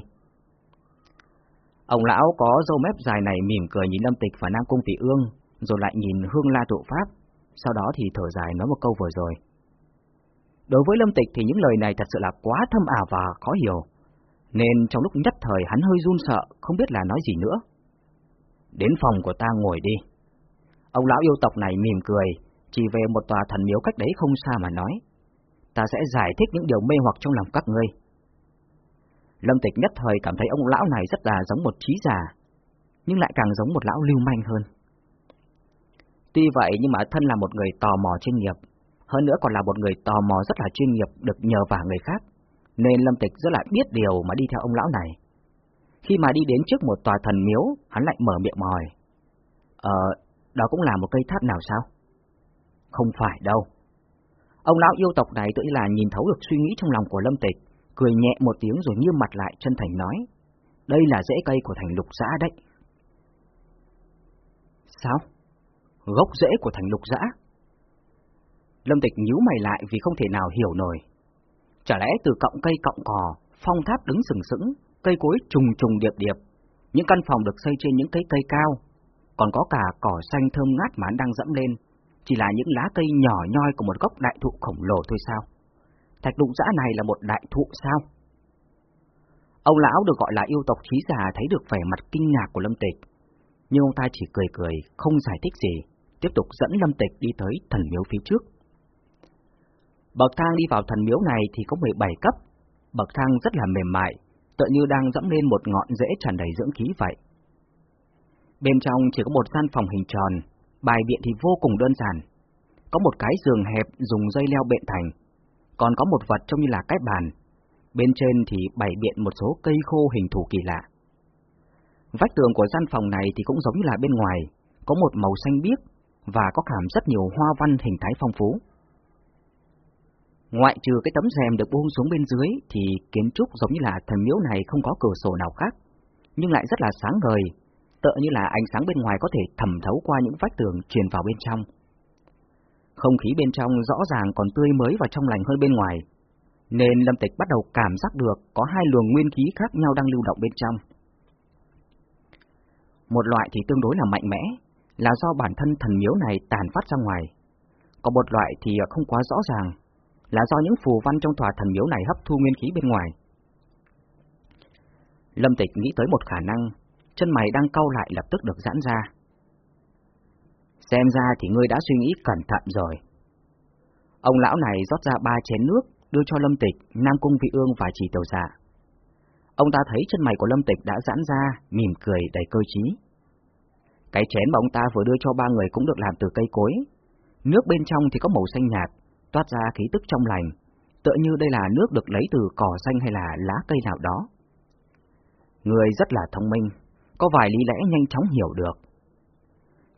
Ông lão có râu mép dài này mỉm cười nhìn Lâm Tịch và Nam Cung Vị Ương, rồi lại nhìn Hương La tụ pháp, sau đó thì thở dài nói một câu vừa rồi. Đối với Lâm Tịch thì những lời này thật sự là quá thâm ảo và khó hiểu, nên trong lúc nhất thời hắn hơi run sợ, không biết là nói gì nữa. Đến phòng của ta ngồi đi. Ông lão yêu tộc này mỉm cười, chỉ về một tòa thần miếu cách đấy không xa mà nói. Ta sẽ giải thích những điều mê hoặc trong lòng các ngươi. Lâm Tịch nhất thời cảm thấy ông lão này rất là giống một trí giả, nhưng lại càng giống một lão lưu manh hơn. Tuy vậy nhưng mà thân là một người tò mò chuyên nghiệp, hơn nữa còn là một người tò mò rất là chuyên nghiệp được nhờ vả người khác, nên Lâm Tịch rất là biết điều mà đi theo ông lão này. Khi mà đi đến trước một tòa thần miếu, hắn lại mở miệng mòi. Ờ, đó cũng là một cây tháp nào sao? Không phải đâu. Ông lão yêu tộc này tự là nhìn thấu được suy nghĩ trong lòng của Lâm Tịch, cười nhẹ một tiếng rồi nghiêm mặt lại chân thành nói. Đây là rễ cây của thành lục xã đấy. Sao? Gốc rễ của thành lục dã. Lâm Tịch nhíu mày lại vì không thể nào hiểu nổi. Chả lẽ từ cọng cây cọng cò, phong tháp đứng sừng sững, cây cối trùng trùng điệp điệp, những căn phòng được xây trên những cây cây cao, còn có cả cỏ xanh thơm ngát mà đang dẫm lên, chỉ là những lá cây nhỏ nhoi của một gốc đại thụ khổng lồ thôi sao? Thạch Lục dã này là một đại thụ sao? Ông lão được gọi là yêu tộc trí già thấy được vẻ mặt kinh ngạc của Lâm Tịch, nhưng ông ta chỉ cười cười, không giải thích gì, tiếp tục dẫn Lâm Tịch đi tới thần miếu phía trước. Bậc thang đi vào thần miếu này thì có 17 cấp, bậc thang rất là mềm mại, tựa như đang dẫm lên một ngọn rễ tràn đầy dưỡng khí vậy. Bên trong chỉ có một gian phòng hình tròn, bài biện thì vô cùng đơn giản. Có một cái giường hẹp dùng dây leo bện thành, còn có một vật trông như là cái bàn. Bên trên thì bày biện một số cây khô hình thù kỳ lạ. Vách tường của gian phòng này thì cũng giống như là bên ngoài, có một màu xanh biếc và có khảm rất nhiều hoa văn hình thái phong phú. Ngoại trừ cái tấm rèm được buông xuống bên dưới thì kiến trúc giống như là thần miếu này không có cửa sổ nào khác, nhưng lại rất là sáng ngời, tựa như là ánh sáng bên ngoài có thể thẩm thấu qua những vách tường truyền vào bên trong. Không khí bên trong rõ ràng còn tươi mới và trong lành hơn bên ngoài, nên Lâm Tịch bắt đầu cảm giác được có hai luồng nguyên khí khác nhau đang lưu động bên trong. Một loại thì tương đối là mạnh mẽ, là do bản thân thần miếu này tàn phát ra ngoài. Còn một loại thì không quá rõ ràng, là do những phù văn trong tòa thần miếu này hấp thu nguyên khí bên ngoài. Lâm Tịch nghĩ tới một khả năng, chân mày đang cau lại lập tức được giãn ra. Xem ra thì ngươi đã suy nghĩ cẩn thận rồi. Ông lão này rót ra ba chén nước, đưa cho Lâm Tịch, Nam Cung Vị Ương và Chỉ Tiểu Dạ. Ông ta thấy chân mày của Lâm Tịch đã giãn ra, mỉm cười đầy cơ trí. Cái chén mà ông ta vừa đưa cho ba người cũng được làm từ cây cối. Nước bên trong thì có màu xanh nhạt, toát ra khí tức trong lành, tựa như đây là nước được lấy từ cỏ xanh hay là lá cây nào đó. Người rất là thông minh, có vài lý lẽ nhanh chóng hiểu được.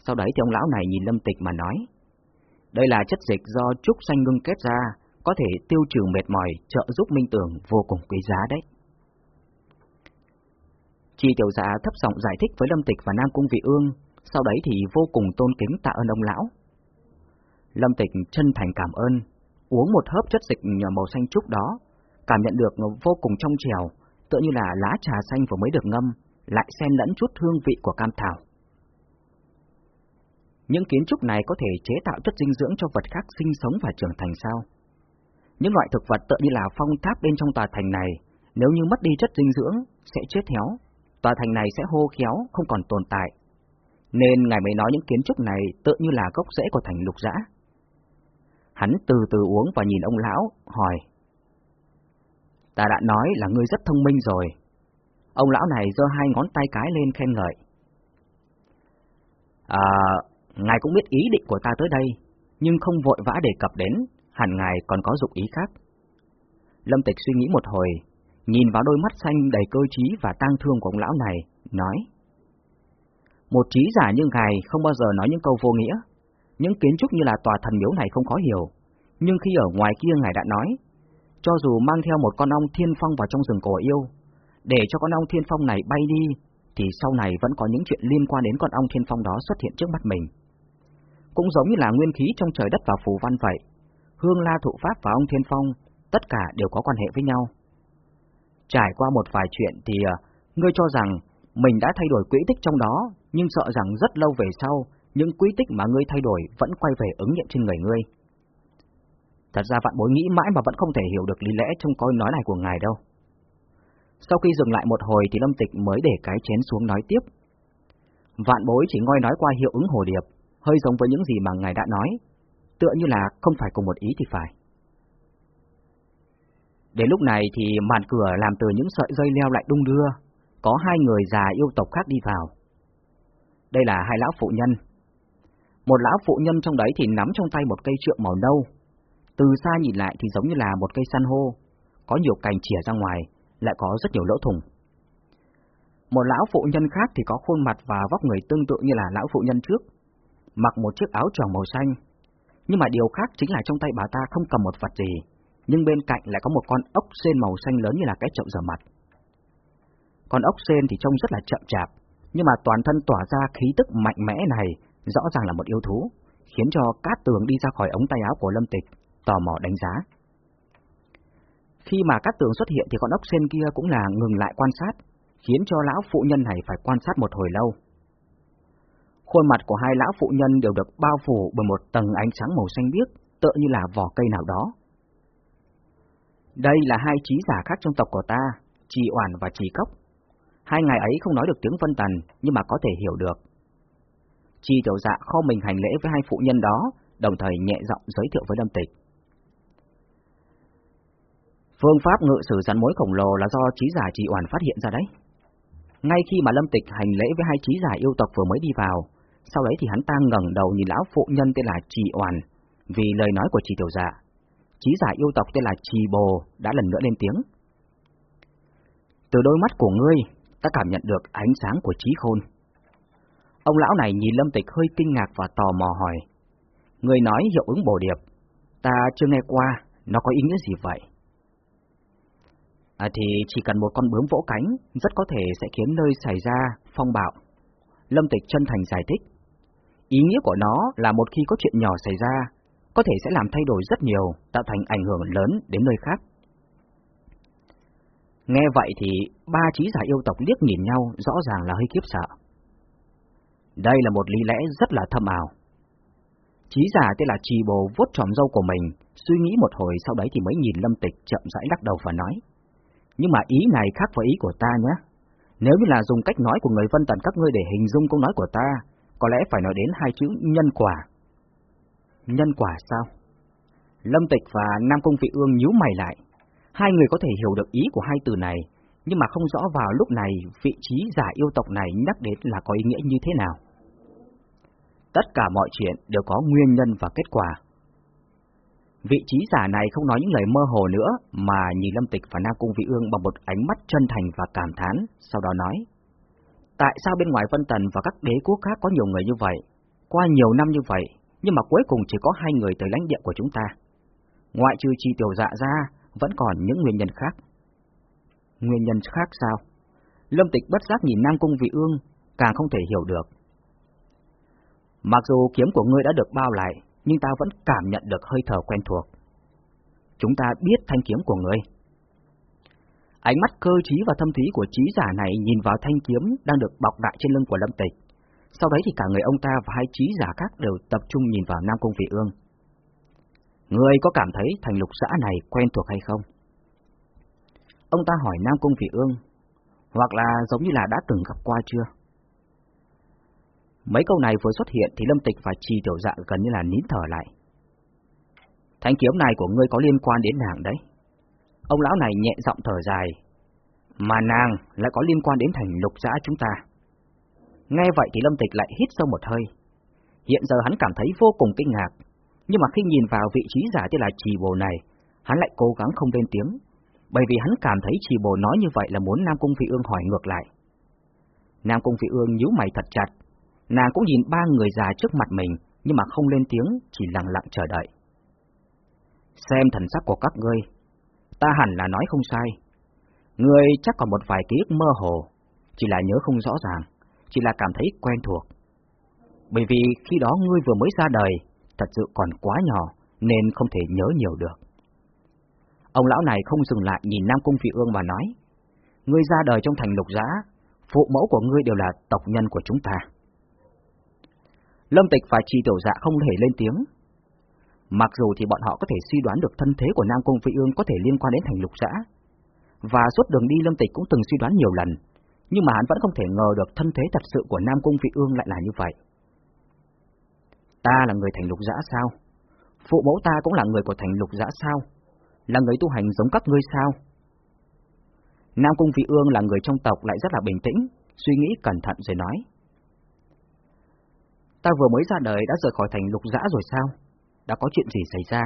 Sau đấy thì ông lão này nhìn Lâm Tịch mà nói, đây là chất dịch do trúc xanh ngưng kết ra, có thể tiêu trừ mệt mỏi, trợ giúp minh tưởng vô cùng quý giá đấy. Chi tiểu giả thấp giọng giải thích với Lâm Tịch và Nam Cung Vị Ương, sau đấy thì vô cùng tôn kính tạ ơn ông lão. Lâm Tịch chân thành cảm ơn, uống một hớp chất dịch màu xanh trúc đó, cảm nhận được vô cùng trong trèo, tựa như là lá trà xanh vừa mới được ngâm, lại xen lẫn chút hương vị của cam thảo. Những kiến trúc này có thể chế tạo chất dinh dưỡng cho vật khác sinh sống và trưởng thành sao? Những loại thực vật tựa như là phong tháp bên trong tòa thành này, nếu như mất đi chất dinh dưỡng, sẽ chết héo, tòa thành này sẽ hô khéo, không còn tồn tại. Nên ngài mới nói những kiến trúc này tự như là gốc rễ của thành lục dã. Hắn từ từ uống và nhìn ông lão, hỏi. Ta đã nói là ngươi rất thông minh rồi. Ông lão này giơ hai ngón tay cái lên khen ngợi. À, ngài cũng biết ý định của ta tới đây, nhưng không vội vã đề cập đến, hẳn ngài còn có dụng ý khác. Lâm Tịch suy nghĩ một hồi, nhìn vào đôi mắt xanh đầy cơ trí và tang thương của ông lão này, nói. Một trí giả như ngài không bao giờ nói những câu vô nghĩa. Những kiến trúc như là tòa thần miếu này không khó hiểu, nhưng khi ở ngoài kia ngài đã nói, cho dù mang theo một con ong thiên phong vào trong rừng cổ yêu, để cho con ong thiên phong này bay đi, thì sau này vẫn có những chuyện liên quan đến con ong thiên phong đó xuất hiện trước mắt mình. Cũng giống như là nguyên khí trong trời đất và phù văn vậy, hương la thụ pháp và ong thiên phong, tất cả đều có quan hệ với nhau. Trải qua một vài chuyện thì uh, ngươi cho rằng mình đã thay đổi quỹ tích trong đó, nhưng sợ rằng rất lâu về sau, những quỹ tích mà ngươi thay đổi vẫn quay về ứng nghiệm trên người ngươi. Thật ra vạn bối nghĩ mãi mà vẫn không thể hiểu được lý lẽ trong câu nói này của ngài đâu. Sau khi dừng lại một hồi thì Lâm Tịch mới để cái chén xuống nói tiếp. Vạn bối chỉ ngoi nói qua hiệu ứng hồ điệp, hơi giống với những gì mà ngài đã nói, tựa như là không phải cùng một ý thì phải. Đến lúc này thì màn cửa làm từ những sợi dây leo lại đung đưa, có hai người già yêu tộc khác đi vào. Đây là hai lão phụ nhân. Một lão phụ nhân trong đấy thì nắm trong tay một cây trượng màu nâu, từ xa nhìn lại thì giống như là một cây san hô, có nhiều cành chìa ra ngoài, lại có rất nhiều lỗ thủng. Một lão phụ nhân khác thì có khuôn mặt và vóc người tương tự như là lão phụ nhân trước, mặc một chiếc áo tròn màu xanh. Nhưng mà điều khác chính là trong tay bà ta không cầm một vật gì, nhưng bên cạnh lại có một con ốc sên màu xanh lớn như là cái chậu rửa mặt. Con ốc sên thì trông rất là chậm chạp, nhưng mà toàn thân tỏa ra khí tức mạnh mẽ này rõ ràng là một yêu thú, khiến cho cát tường đi ra khỏi ống tay áo của Lâm Tịch, tò mò đánh giá. Khi mà cát tường xuất hiện thì con ốc sên kia cũng là ngừng lại quan sát, khiến cho lão phụ nhân này phải quan sát một hồi lâu. Khuôn mặt của hai lão phụ nhân đều được bao phủ bởi một tầng ánh sáng màu xanh biếc, tựa như là vỏ cây nào đó. Đây là hai trí giả khác trong tộc của ta, Trì Oản và Trì Cốc. Hai ngài ấy không nói được tiếng Vân Tần, nhưng mà có thể hiểu được. Chi tiểu dạ kho mình hành lễ với hai phụ nhân đó, đồng thời nhẹ giọng giới thiệu với Lâm Tịch. Phương pháp ngự sử rắn mối khổng lồ là do trí giả Trì Oản phát hiện ra đấy. Ngay khi mà Lâm Tịch hành lễ với hai trí giả yêu tộc vừa mới đi vào, sau đấy thì hắn ta ngẩng đầu nhìn lão phụ nhân tên là Trì Oản, vì lời nói của Trì tiểu dạ. Trí giả yêu tộc tên là Trì Bồ đã lần nữa lên tiếng. Từ đôi mắt của ngươi, ta cảm nhận được ánh sáng của trí khôn. Ông lão này nhìn Lâm Tịch hơi kinh ngạc và tò mò hỏi. Người nói hiệu ứng bổ điệp, ta chưa nghe qua, nó có ý nghĩa gì vậy? À thì chỉ cần một con bướm vỗ cánh, rất có thể sẽ khiến nơi xảy ra phong bạo. Lâm Tịch chân thành giải thích. Ý nghĩa của nó là một khi có chuyện nhỏ xảy ra, có thể sẽ làm thay đổi rất nhiều, tạo thành ảnh hưởng lớn đến nơi khác. Nghe vậy thì ba trí giả yêu tộc liếc nhìn nhau rõ ràng là hơi khiếp sợ. Đây là một lý lẽ rất là thâm ảo. Trí giả tên là Trì Bồ vuốt tròm dâu của mình, suy nghĩ một hồi sau đấy thì mới nhìn Lâm Tịch chậm rãi lắc đầu và nói. Nhưng mà ý này khác với ý của ta nhé. Nếu như là dùng cách nói của người vân tần các ngươi để hình dung câu nói của ta, có lẽ phải nói đến hai chữ nhân quả. Nhân quả sao? Lâm Tịch và Nam Cung Vị Ương nhíu mày lại. Hai người có thể hiểu được ý của hai từ này, nhưng mà không rõ vào lúc này vị trí giả yêu tộc này nhắc đến là có ý nghĩa như thế nào. Tất cả mọi chuyện đều có nguyên nhân và kết quả. Vị trí giả này không nói những lời mơ hồ nữa, mà nhìn Lâm Tịch và Nam Cung Vị Ương bằng một ánh mắt chân thành và cảm thán, sau đó nói. Tại sao bên ngoài Vân Tần và các đế quốc khác có nhiều người như vậy? Qua nhiều năm như vậy, nhưng mà cuối cùng chỉ có hai người tới lãnh địa của chúng ta. Ngoại trừ chi tiểu dạ ra, vẫn còn những nguyên nhân khác. Nguyên nhân khác sao? Lâm Tịch bất giác nhìn Nam Cung Vị Ương, càng không thể hiểu được. Mặc dù kiếm của ngươi đã được bao lại, nhưng ta vẫn cảm nhận được hơi thở quen thuộc. Chúng ta biết thanh kiếm của ngươi. Ánh mắt cơ trí và thâm thúy của trí giả này nhìn vào thanh kiếm đang được bọc đại trên lưng của Lâm Tịch. Sau đấy thì cả người ông ta và hai trí giả khác đều tập trung nhìn vào Nam Cung Vị Ương. người có cảm thấy thành lục xã này quen thuộc hay không? Ông ta hỏi Nam Cung Vị Ương, hoặc là giống như là đã từng gặp qua chưa? Mấy câu này vừa xuất hiện thì Lâm Tịch và Trì Tiểu Dạ gần như là nín thở lại. Thanh kiếm này của ngươi có liên quan đến nàng đấy. Ông lão này nhẹ giọng thở dài. Mà nàng lại có liên quan đến thành lục giã chúng ta. Nghe vậy thì Lâm Tịch lại hít sâu một hơi. Hiện giờ hắn cảm thấy vô cùng kinh ngạc. Nhưng mà khi nhìn vào vị trí giả tên là Trì Bồ này, hắn lại cố gắng không lên tiếng. Bởi vì hắn cảm thấy Trì Bồ nói như vậy là muốn Nam Cung phi Ương hỏi ngược lại. Nam Cung phi Ương nhíu mày thật chặt, Nàng cũng nhìn ba người già trước mặt mình, nhưng mà không lên tiếng, chỉ lặng lặng chờ đợi. Xem thần sắc của các ngươi, ta hẳn là nói không sai. Ngươi chắc còn một vài ký ức mơ hồ, chỉ là nhớ không rõ ràng, chỉ là cảm thấy quen thuộc. Bởi vì khi đó ngươi vừa mới ra đời, thật sự còn quá nhỏ, nên không thể nhớ nhiều được. Ông lão này không dừng lại nhìn Nam Cung Phi Ương mà nói, ngươi ra đời trong thành lục giã, phụ mẫu của ngươi đều là tộc nhân của chúng ta. Lâm Tịch và trì Tiểu Dạ không thể lên tiếng. Mặc dù thì bọn họ có thể suy đoán được thân thế của Nam Cung Phi Ương có thể liên quan đến thành lục giã, và suốt đường đi Lâm Tịch cũng từng suy đoán nhiều lần, nhưng mà hắn vẫn không thể ngờ được thân thế thật sự của Nam Cung vị Ương lại là như vậy. Ta là người thành lục giã sao? Phụ mẫu ta cũng là người của thành lục giã sao? Là người tu hành giống các ngươi sao? Nam Cung vị Ương là người trong tộc lại rất là bình tĩnh, suy nghĩ cẩn thận rồi nói. Ta vừa mới ra đời đã rời khỏi thành lục giã rồi sao? Đã có chuyện gì xảy ra?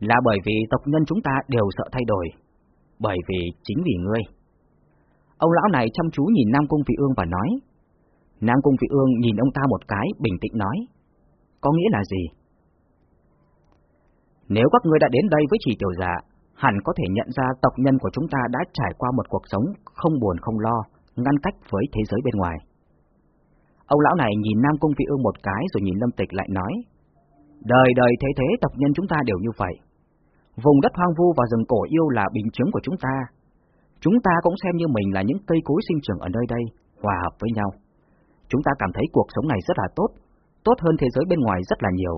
Là bởi vì tộc nhân chúng ta đều sợ thay đổi. Bởi vì chính vì ngươi. Ông lão này chăm chú nhìn Nam Cung Vị Ương và nói. Nam Cung Vị Ương nhìn ông ta một cái, bình tĩnh nói. Có nghĩa là gì? Nếu các ngươi đã đến đây với chỉ tiểu giả, hẳn có thể nhận ra tộc nhân của chúng ta đã trải qua một cuộc sống không buồn không lo, ngăn cách với thế giới bên ngoài. Ông lão này nhìn Nam Cung Vị Ương một cái rồi nhìn Lâm Tịch lại nói, đời đời thế thế tộc nhân chúng ta đều như vậy. Vùng đất hoang vu và rừng cổ yêu là bình chứng của chúng ta. Chúng ta cũng xem như mình là những cây cối sinh trưởng ở nơi đây, hòa hợp với nhau. Chúng ta cảm thấy cuộc sống này rất là tốt, tốt hơn thế giới bên ngoài rất là nhiều.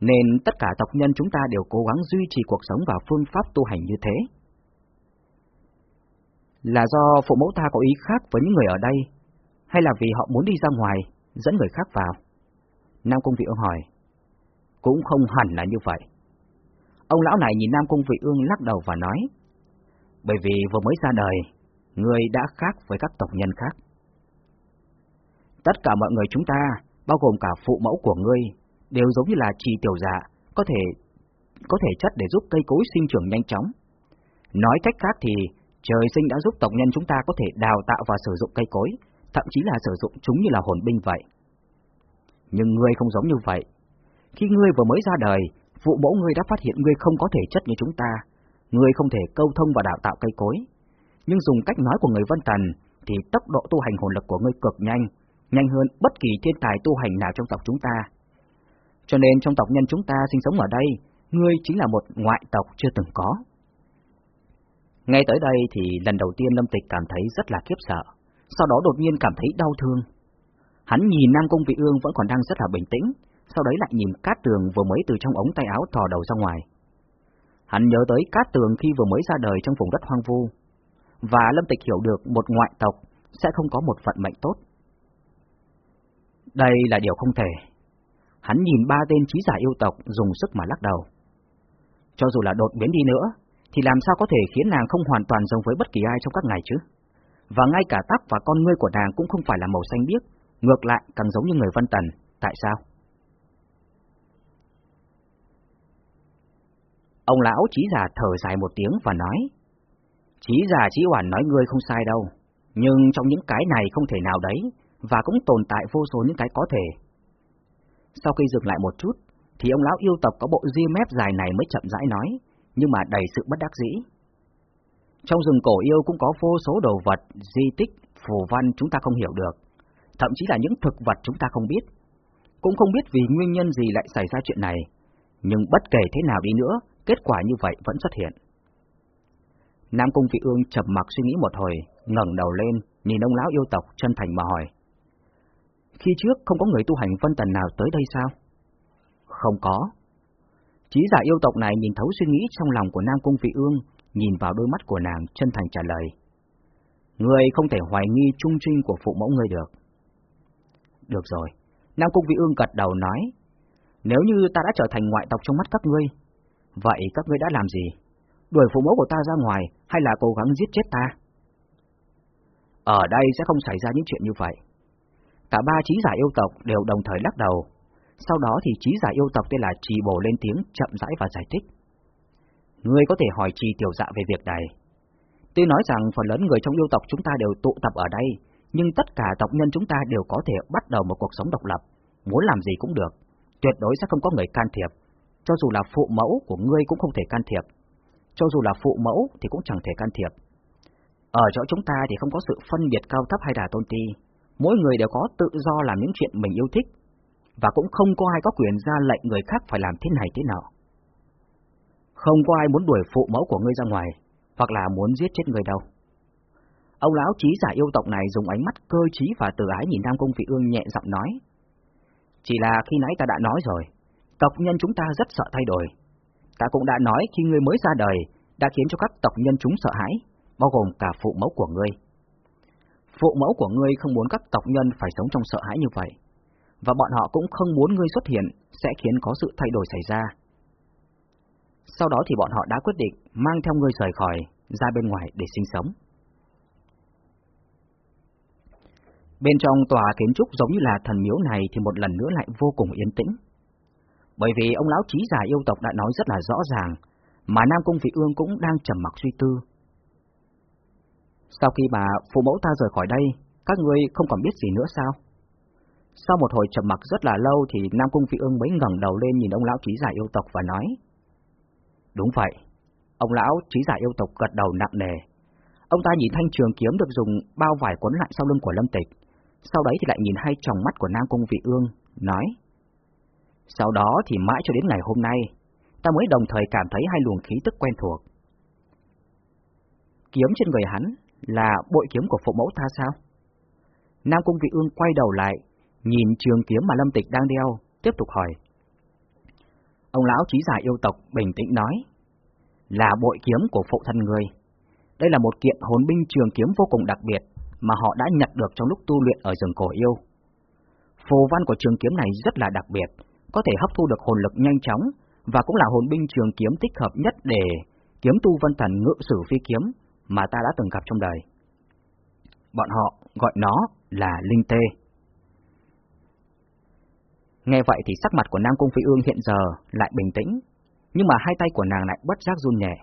Nên tất cả tộc nhân chúng ta đều cố gắng duy trì cuộc sống và phương pháp tu hành như thế. Là do phụ mẫu ta có ý khác với những người ở đây, hay là vì họ muốn đi ra ngoài, dẫn người khác vào? Nam Cung Vị Ương hỏi. Cũng không hẳn là như vậy. Ông lão này nhìn Nam Cung Vị Ương lắc đầu và nói. Bởi vì vừa mới ra đời, người đã khác với các tộc nhân khác. Tất cả mọi người chúng ta, bao gồm cả phụ mẫu của ngươi, đều giống như là trì tiểu dạ, có thể có thể chất để giúp cây cối sinh trưởng nhanh chóng. Nói cách khác thì, trời sinh đã giúp tộc nhân chúng ta có thể đào tạo và sử dụng cây cối, thậm chí là sử dụng chúng như là hồn binh vậy. Nhưng ngươi không giống như vậy. Khi ngươi vừa mới ra đời, phụ mẫu ngươi đã phát hiện ngươi không có thể chất như chúng ta, ngươi không thể câu thông và đào tạo cây cối. Nhưng dùng cách nói của người Vân Tần, thì tốc độ tu hành hồn lực của ngươi cực nhanh, nhanh hơn bất kỳ thiên tài tu hành nào trong tộc chúng ta. Cho nên trong tộc nhân chúng ta sinh sống ở đây, ngươi chính là một ngoại tộc chưa từng có. Ngay tới đây thì lần đầu tiên Lâm Tịch cảm thấy rất là khiếp sợ, sau đó đột nhiên cảm thấy đau thương. Hắn nhìn Nam Cung Vị Ương vẫn còn đang rất là bình tĩnh, sau đấy lại nhìn Cát Tường vừa mới từ trong ống tay áo thò đầu ra ngoài. Hắn nhớ tới Cát Tường khi vừa mới ra đời trong vùng đất hoang vu, và Lâm Tịch hiểu được một ngoại tộc sẽ không có một vận mệnh tốt. Đây là điều không thể. Hắn nhìn ba tên trí giả yêu tộc dùng sức mà lắc đầu. Cho dù là đột biến đi nữa, thì làm sao có thể khiến nàng không hoàn toàn giống với bất kỳ ai trong các ngày chứ? Và ngay cả tóc và con ngươi của nàng cũng không phải là màu xanh biếc, ngược lại càng giống như người Vân Tần. Tại sao? Ông lão trí giả thở dài một tiếng và nói, Trí giả trí hoàn nói ngươi không sai đâu, nhưng trong những cái này không thể nào đấy, và cũng tồn tại vô số những cái có thể. Sau khi dừng lại một chút, thì ông lão yêu tộc có bộ ria mép dài này mới chậm rãi nói, nhưng mà đầy sự bất đắc dĩ. Trong rừng cổ yêu cũng có vô số đồ vật, di tích, phù văn chúng ta không hiểu được, thậm chí là những thực vật chúng ta không biết. Cũng không biết vì nguyên nhân gì lại xảy ra chuyện này, nhưng bất kể thế nào đi nữa, kết quả như vậy vẫn xuất hiện. Nam Cung Vị Ương chậm mặc suy nghĩ một hồi, ngẩng đầu lên, nhìn ông lão yêu tộc chân thành mà hỏi. Khi trước không có người tu hành phân tần nào tới đây sao? Không có. Chí giả yêu tộc này nhìn thấu suy nghĩ trong lòng của Nam Cung Vị Ương, nhìn vào đôi mắt của nàng chân thành trả lời. Người không thể hoài nghi trung trinh của phụ mẫu ngươi được. Được rồi, Nam Cung Vị Ương gật đầu nói, nếu như ta đã trở thành ngoại tộc trong mắt các ngươi, vậy các ngươi đã làm gì? Đuổi phụ mẫu của ta ra ngoài hay là cố gắng giết chết ta? Ở đây sẽ không xảy ra những chuyện như vậy. Cả ba trí giả yêu tộc đều đồng thời lắc đầu. Sau đó thì trí giả yêu tộc tên là Trì Bồ lên tiếng chậm rãi và giải thích. Ngươi có thể hỏi Trì Tiểu Dạ về việc này. Tuy nói rằng phần lớn người trong yêu tộc chúng ta đều tụ tập ở đây, nhưng tất cả tộc nhân chúng ta đều có thể bắt đầu một cuộc sống độc lập, muốn làm gì cũng được, tuyệt đối sẽ không có người can thiệp. Cho dù là phụ mẫu của ngươi cũng không thể can thiệp, cho dù là phụ mẫu thì cũng chẳng thể can thiệp. Ở chỗ chúng ta thì không có sự phân biệt cao thấp hay đà tôn ti, mỗi người đều có tự do làm những chuyện mình yêu thích, và cũng không có ai có quyền ra lệnh người khác phải làm thế này thế nào. Không có ai muốn đuổi phụ mẫu của ngươi ra ngoài, hoặc là muốn giết chết người đâu. Ông lão trí giả yêu tộc này dùng ánh mắt cơ trí và từ ái nhìn Nam Công Vị Ương nhẹ giọng nói. Chỉ là khi nãy ta đã nói rồi, tộc nhân chúng ta rất sợ thay đổi. Ta cũng đã nói khi ngươi mới ra đời, đã khiến cho các tộc nhân chúng sợ hãi, bao gồm cả phụ mẫu của ngươi. Phụ mẫu của ngươi không muốn các tộc nhân phải sống trong sợ hãi như vậy, và bọn họ cũng không muốn ngươi xuất hiện sẽ khiến có sự thay đổi xảy ra. Sau đó thì bọn họ đã quyết định mang theo ngươi rời khỏi, ra bên ngoài để sinh sống. Bên trong tòa kiến trúc giống như là thần miếu này thì một lần nữa lại vô cùng yên tĩnh. Bởi vì ông lão trí giả yêu tộc đã nói rất là rõ ràng, mà Nam Cung Vị Ương cũng đang trầm mặc suy tư. Sau khi bà phụ mẫu ta rời khỏi đây, các ngươi không còn biết gì nữa sao? Sau một hồi trầm mặc rất là lâu thì Nam Cung Vị Ương mới ngẩng đầu lên nhìn ông lão trí giả yêu tộc và nói. Đúng vậy, ông lão trí giả yêu tộc gật đầu nặng nề. Ông ta nhìn thanh trường kiếm được dùng bao vải quấn lại sau lưng của Lâm Tịch, sau đấy thì lại nhìn hai tròng mắt của Nam Cung Vị Ương, nói. Sau đó thì mãi cho đến ngày hôm nay, ta mới đồng thời cảm thấy hai luồng khí tức quen thuộc. Kiếm trên người hắn là bội kiếm của phụ mẫu ta sao? Nam Cung Vị Ương quay đầu lại, nhìn trường kiếm mà Lâm Tịch đang đeo, tiếp tục hỏi. Ông lão trí giả yêu tộc bình tĩnh nói, là bội kiếm của phụ thân người. Đây là một kiện hồn binh trường kiếm vô cùng đặc biệt mà họ đã nhặt được trong lúc tu luyện ở rừng cổ yêu. Phù văn của trường kiếm này rất là đặc biệt, có thể hấp thu được hồn lực nhanh chóng và cũng là hồn binh trường kiếm thích hợp nhất để kiếm tu vân thần ngự sử phi kiếm mà ta đã từng gặp trong đời. Bọn họ gọi nó là linh tê. Nghe vậy thì sắc mặt của Nam Cung Phi Ương hiện giờ lại bình tĩnh, nhưng mà hai tay của nàng lại bất giác run nhẹ.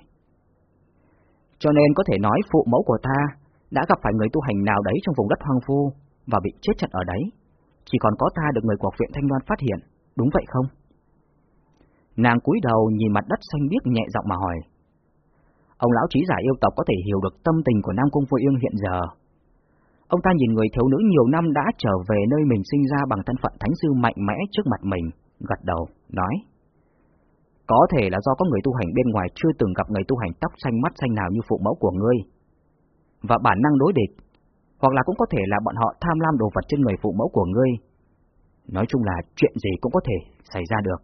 Cho nên có thể nói phụ mẫu của ta đã gặp phải người tu hành nào đấy trong vùng đất hoang vu và bị chết trận ở đấy. Chỉ còn có ta được người của viện Thanh Loan phát hiện, đúng vậy không? Nàng cúi đầu nhìn mặt đất xanh biếc nhẹ giọng mà hỏi. Ông lão trí giả yêu tộc có thể hiểu được tâm tình của Nam Cung Vô Yên hiện giờ. Ông ta nhìn người thiếu nữ nhiều năm đã trở về nơi mình sinh ra bằng thân phận thánh sư mạnh mẽ trước mặt mình, gật đầu, nói. Có thể là do có người tu hành bên ngoài chưa từng gặp người tu hành tóc xanh mắt xanh nào như phụ mẫu của ngươi. Và bản năng đối địch, hoặc là cũng có thể là bọn họ tham lam đồ vật trên người phụ mẫu của ngươi. Nói chung là chuyện gì cũng có thể xảy ra được.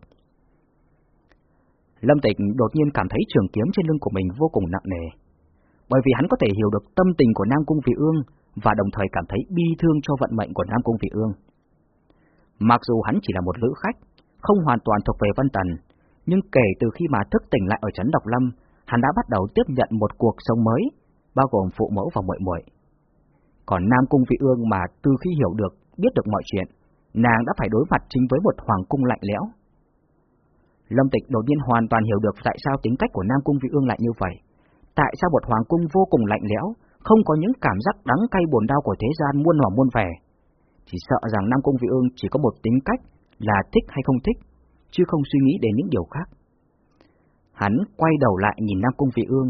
Lâm Tịch đột nhiên cảm thấy trường kiếm trên lưng của mình vô cùng nặng nề, bởi vì hắn có thể hiểu được tâm tình của Nam Cung Vị Ương và đồng thời cảm thấy bi thương cho vận mệnh của Nam Cung Vị Ương. Mặc dù hắn chỉ là một lữ khách, không hoàn toàn thuộc về Vân Tần, nhưng kể từ khi mà thức tỉnh lại ở trấn Độc Lâm, hắn đã bắt đầu tiếp nhận một cuộc sống mới, bao gồm phụ mẫu và muội muội. Còn Nam Cung Vị Ương mà từ khi hiểu được, biết được mọi chuyện, nàng đã phải đối mặt chính với một hoàng cung lạnh lẽo. Lâm Tịch đột nhiên hoàn toàn hiểu được tại sao tính cách của Nam Cung Vị Ương lại như vậy. Tại sao một hoàng cung vô cùng lạnh lẽo, không có những cảm giác đắng cay buồn đau của thế gian muôn hỏa muôn vẻ. Chỉ sợ rằng Nam Cung Vị Ương chỉ có một tính cách là thích hay không thích, chứ không suy nghĩ đến những điều khác. Hắn quay đầu lại nhìn Nam Cung Vị Ương,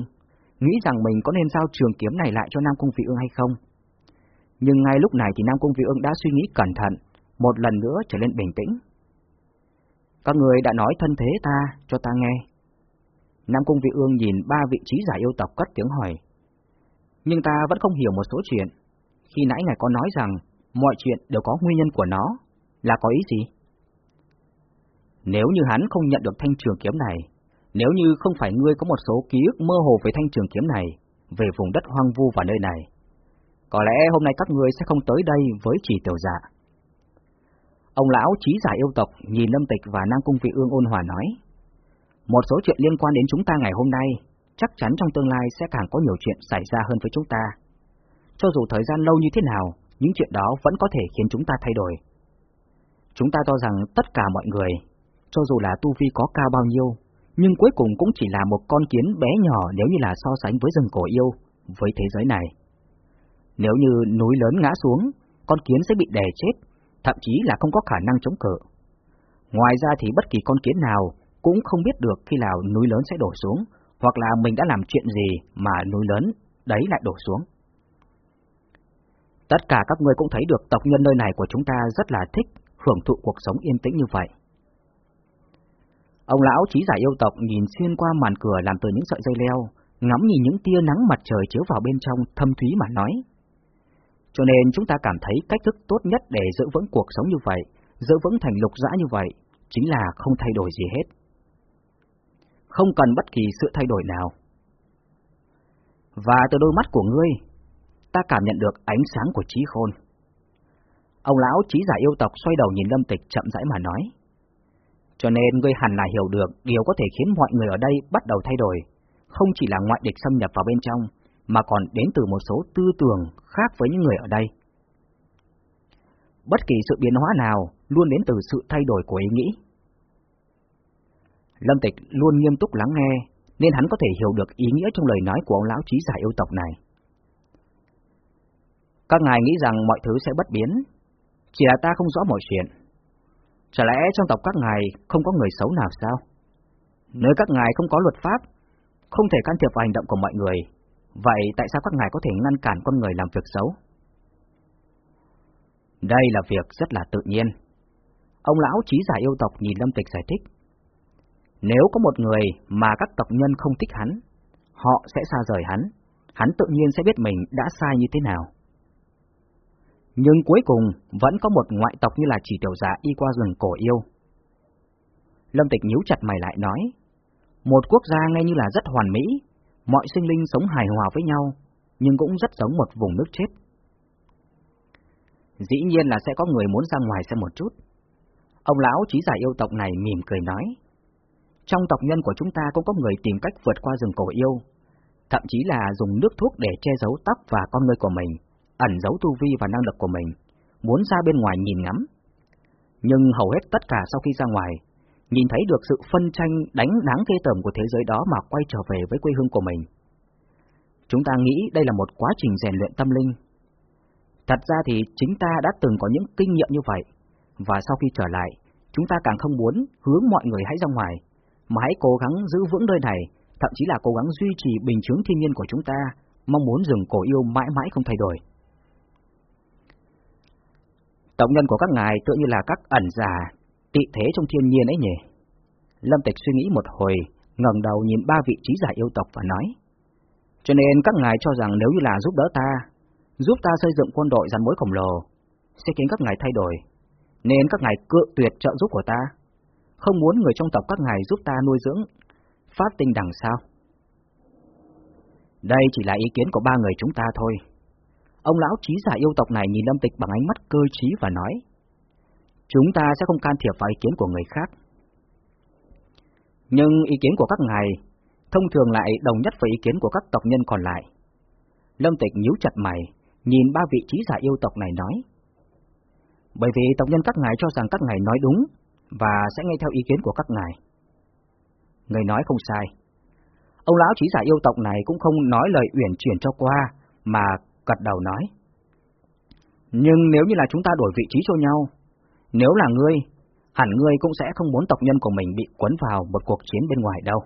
nghĩ rằng mình có nên giao trường kiếm này lại cho Nam Cung Vị Ương hay không. Nhưng ngay lúc này thì Nam Cung Vị Ương đã suy nghĩ cẩn thận, một lần nữa trở lên bình tĩnh. Các người đã nói thân thế ta, cho ta nghe. Nam Cung Vị Ương nhìn ba vị trí giả yêu tộc cất tiếng hỏi. Nhưng ta vẫn không hiểu một số chuyện. Khi nãy ngài có nói rằng mọi chuyện đều có nguyên nhân của nó, là có ý gì? Nếu như hắn không nhận được thanh trường kiếm này, nếu như không phải ngươi có một số ký ức mơ hồ về thanh trường kiếm này, về vùng đất hoang vu và nơi này, có lẽ hôm nay các ngươi sẽ không tới đây với chỉ tiểu dạ. Ông lão trí giả yêu tộc nhìn Lâm Tịch và Nam Cung Vị Ương ôn hòa nói, một số chuyện liên quan đến chúng ta ngày hôm nay, chắc chắn trong tương lai sẽ càng có nhiều chuyện xảy ra hơn với chúng ta. Cho dù thời gian lâu như thế nào, những chuyện đó vẫn có thể khiến chúng ta thay đổi. Chúng ta cho rằng tất cả mọi người, cho dù là tu vi có cao bao nhiêu, nhưng cuối cùng cũng chỉ là một con kiến bé nhỏ nếu như là so sánh với rừng cổ yêu, với thế giới này. Nếu như núi lớn ngã xuống, con kiến sẽ bị đè chết, thậm chí là không có khả năng chống cự. Ngoài ra thì bất kỳ con kiến nào cũng không biết được khi nào núi lớn sẽ đổ xuống, hoặc là mình đã làm chuyện gì mà núi lớn đấy lại đổ xuống. Tất cả các ngươi cũng thấy được tộc nhân nơi này của chúng ta rất là thích hưởng thụ cuộc sống yên tĩnh như vậy. Ông lão trí giả yêu tộc nhìn xuyên qua màn cửa làm từ những sợi dây leo, ngắm nhìn những tia nắng mặt trời chiếu vào bên trong thâm thúy mà nói. Cho nên chúng ta cảm thấy cách thức tốt nhất để giữ vững cuộc sống như vậy, giữ vững thành lục dã như vậy, chính là không thay đổi gì hết. Không cần bất kỳ sự thay đổi nào. Và từ đôi mắt của ngươi, ta cảm nhận được ánh sáng của trí khôn. Ông lão trí giả yêu tộc xoay đầu nhìn Lâm Tịch chậm rãi mà nói. Cho nên ngươi hẳn là hiểu được điều có thể khiến mọi người ở đây bắt đầu thay đổi, không chỉ là ngoại địch xâm nhập vào bên trong, mà còn đến từ một số tư tưởng khác với những người ở đây. Bất kỳ sự biến hóa nào luôn đến từ sự thay đổi của ý nghĩ. Lâm Tịch luôn nghiêm túc lắng nghe, nên hắn có thể hiểu được ý nghĩa trong lời nói của ông lão trí giả yêu tộc này. Các ngài nghĩ rằng mọi thứ sẽ bất biến, chỉ là ta không rõ mọi chuyện. Chả lẽ trong tộc các ngài không có người xấu nào sao? Nơi các ngài không có luật pháp, không thể can thiệp vào hành động của mọi người, vậy tại sao các ngài có thể ngăn cản con người làm việc xấu? Đây là việc rất là tự nhiên. Ông lão trí giả yêu tộc nhìn Lâm Tịch giải thích. Nếu có một người mà các tộc nhân không thích hắn, họ sẽ xa rời hắn, hắn tự nhiên sẽ biết mình đã sai như thế nào. Nhưng cuối cùng vẫn có một ngoại tộc như là chỉ tiểu giả y qua rừng cổ yêu. Lâm Tịch nhíu chặt mày lại nói, một quốc gia ngay như là rất hoàn mỹ, mọi sinh linh sống hài hòa với nhau, nhưng cũng rất giống một vùng nước chết. Dĩ nhiên là sẽ có người muốn ra ngoài xem một chút. Ông lão trí giả yêu tộc này mỉm cười nói, trong tộc nhân của chúng ta cũng có người tìm cách vượt qua rừng cổ yêu, thậm chí là dùng nước thuốc để che giấu tóc và con người của mình, ẩn giấu tu vi và năng lực của mình, muốn ra bên ngoài nhìn ngắm. Nhưng hầu hết tất cả sau khi ra ngoài, nhìn thấy được sự phân tranh đánh đáng ghê tởm của thế giới đó mà quay trở về với quê hương của mình. Chúng ta nghĩ đây là một quá trình rèn luyện tâm linh. Thật ra thì chính ta đã từng có những kinh nghiệm như vậy, và sau khi trở lại, chúng ta càng không muốn hướng mọi người hãy ra ngoài, mà hãy cố gắng giữ vững nơi này, thậm chí là cố gắng duy trì bình chứng thiên nhiên của chúng ta, mong muốn rừng cổ yêu mãi mãi không thay đổi. Tổng nhân của các ngài tự như là các ẩn giả, tị thế trong thiên nhiên ấy nhỉ? Lâm Tịch suy nghĩ một hồi, ngẩng đầu nhìn ba vị trí giả yêu tộc và nói. Cho nên các ngài cho rằng nếu như là giúp đỡ ta, giúp ta xây dựng quân đội rắn mối khổng lồ, sẽ khiến các ngài thay đổi, nên các ngài cự tuyệt trợ giúp của ta, không muốn người trong tộc các ngài giúp ta nuôi dưỡng phát tinh đằng sao. Đây chỉ là ý kiến của ba người chúng ta thôi. Ông lão trí giả yêu tộc này nhìn Lâm Tịch bằng ánh mắt cơ trí và nói, chúng ta sẽ không can thiệp vào ý kiến của người khác. Nhưng ý kiến của các ngài thông thường lại đồng nhất với ý kiến của các tộc nhân còn lại. Lâm Tịch nhíu chặt mày, nhìn ba vị trí giả yêu tộc này nói. Bởi vì tộc nhân các ngài cho rằng các ngài nói đúng, và sẽ nghe theo ý kiến của các ngài. Người nói không sai. Ông lão trí giả yêu tộc này cũng không nói lời uyển chuyển cho qua, mà gật đầu nói. Nhưng nếu như là chúng ta đổi vị trí cho nhau, nếu là ngươi, hẳn ngươi cũng sẽ không muốn tộc nhân của mình bị cuốn vào một cuộc chiến bên ngoài đâu.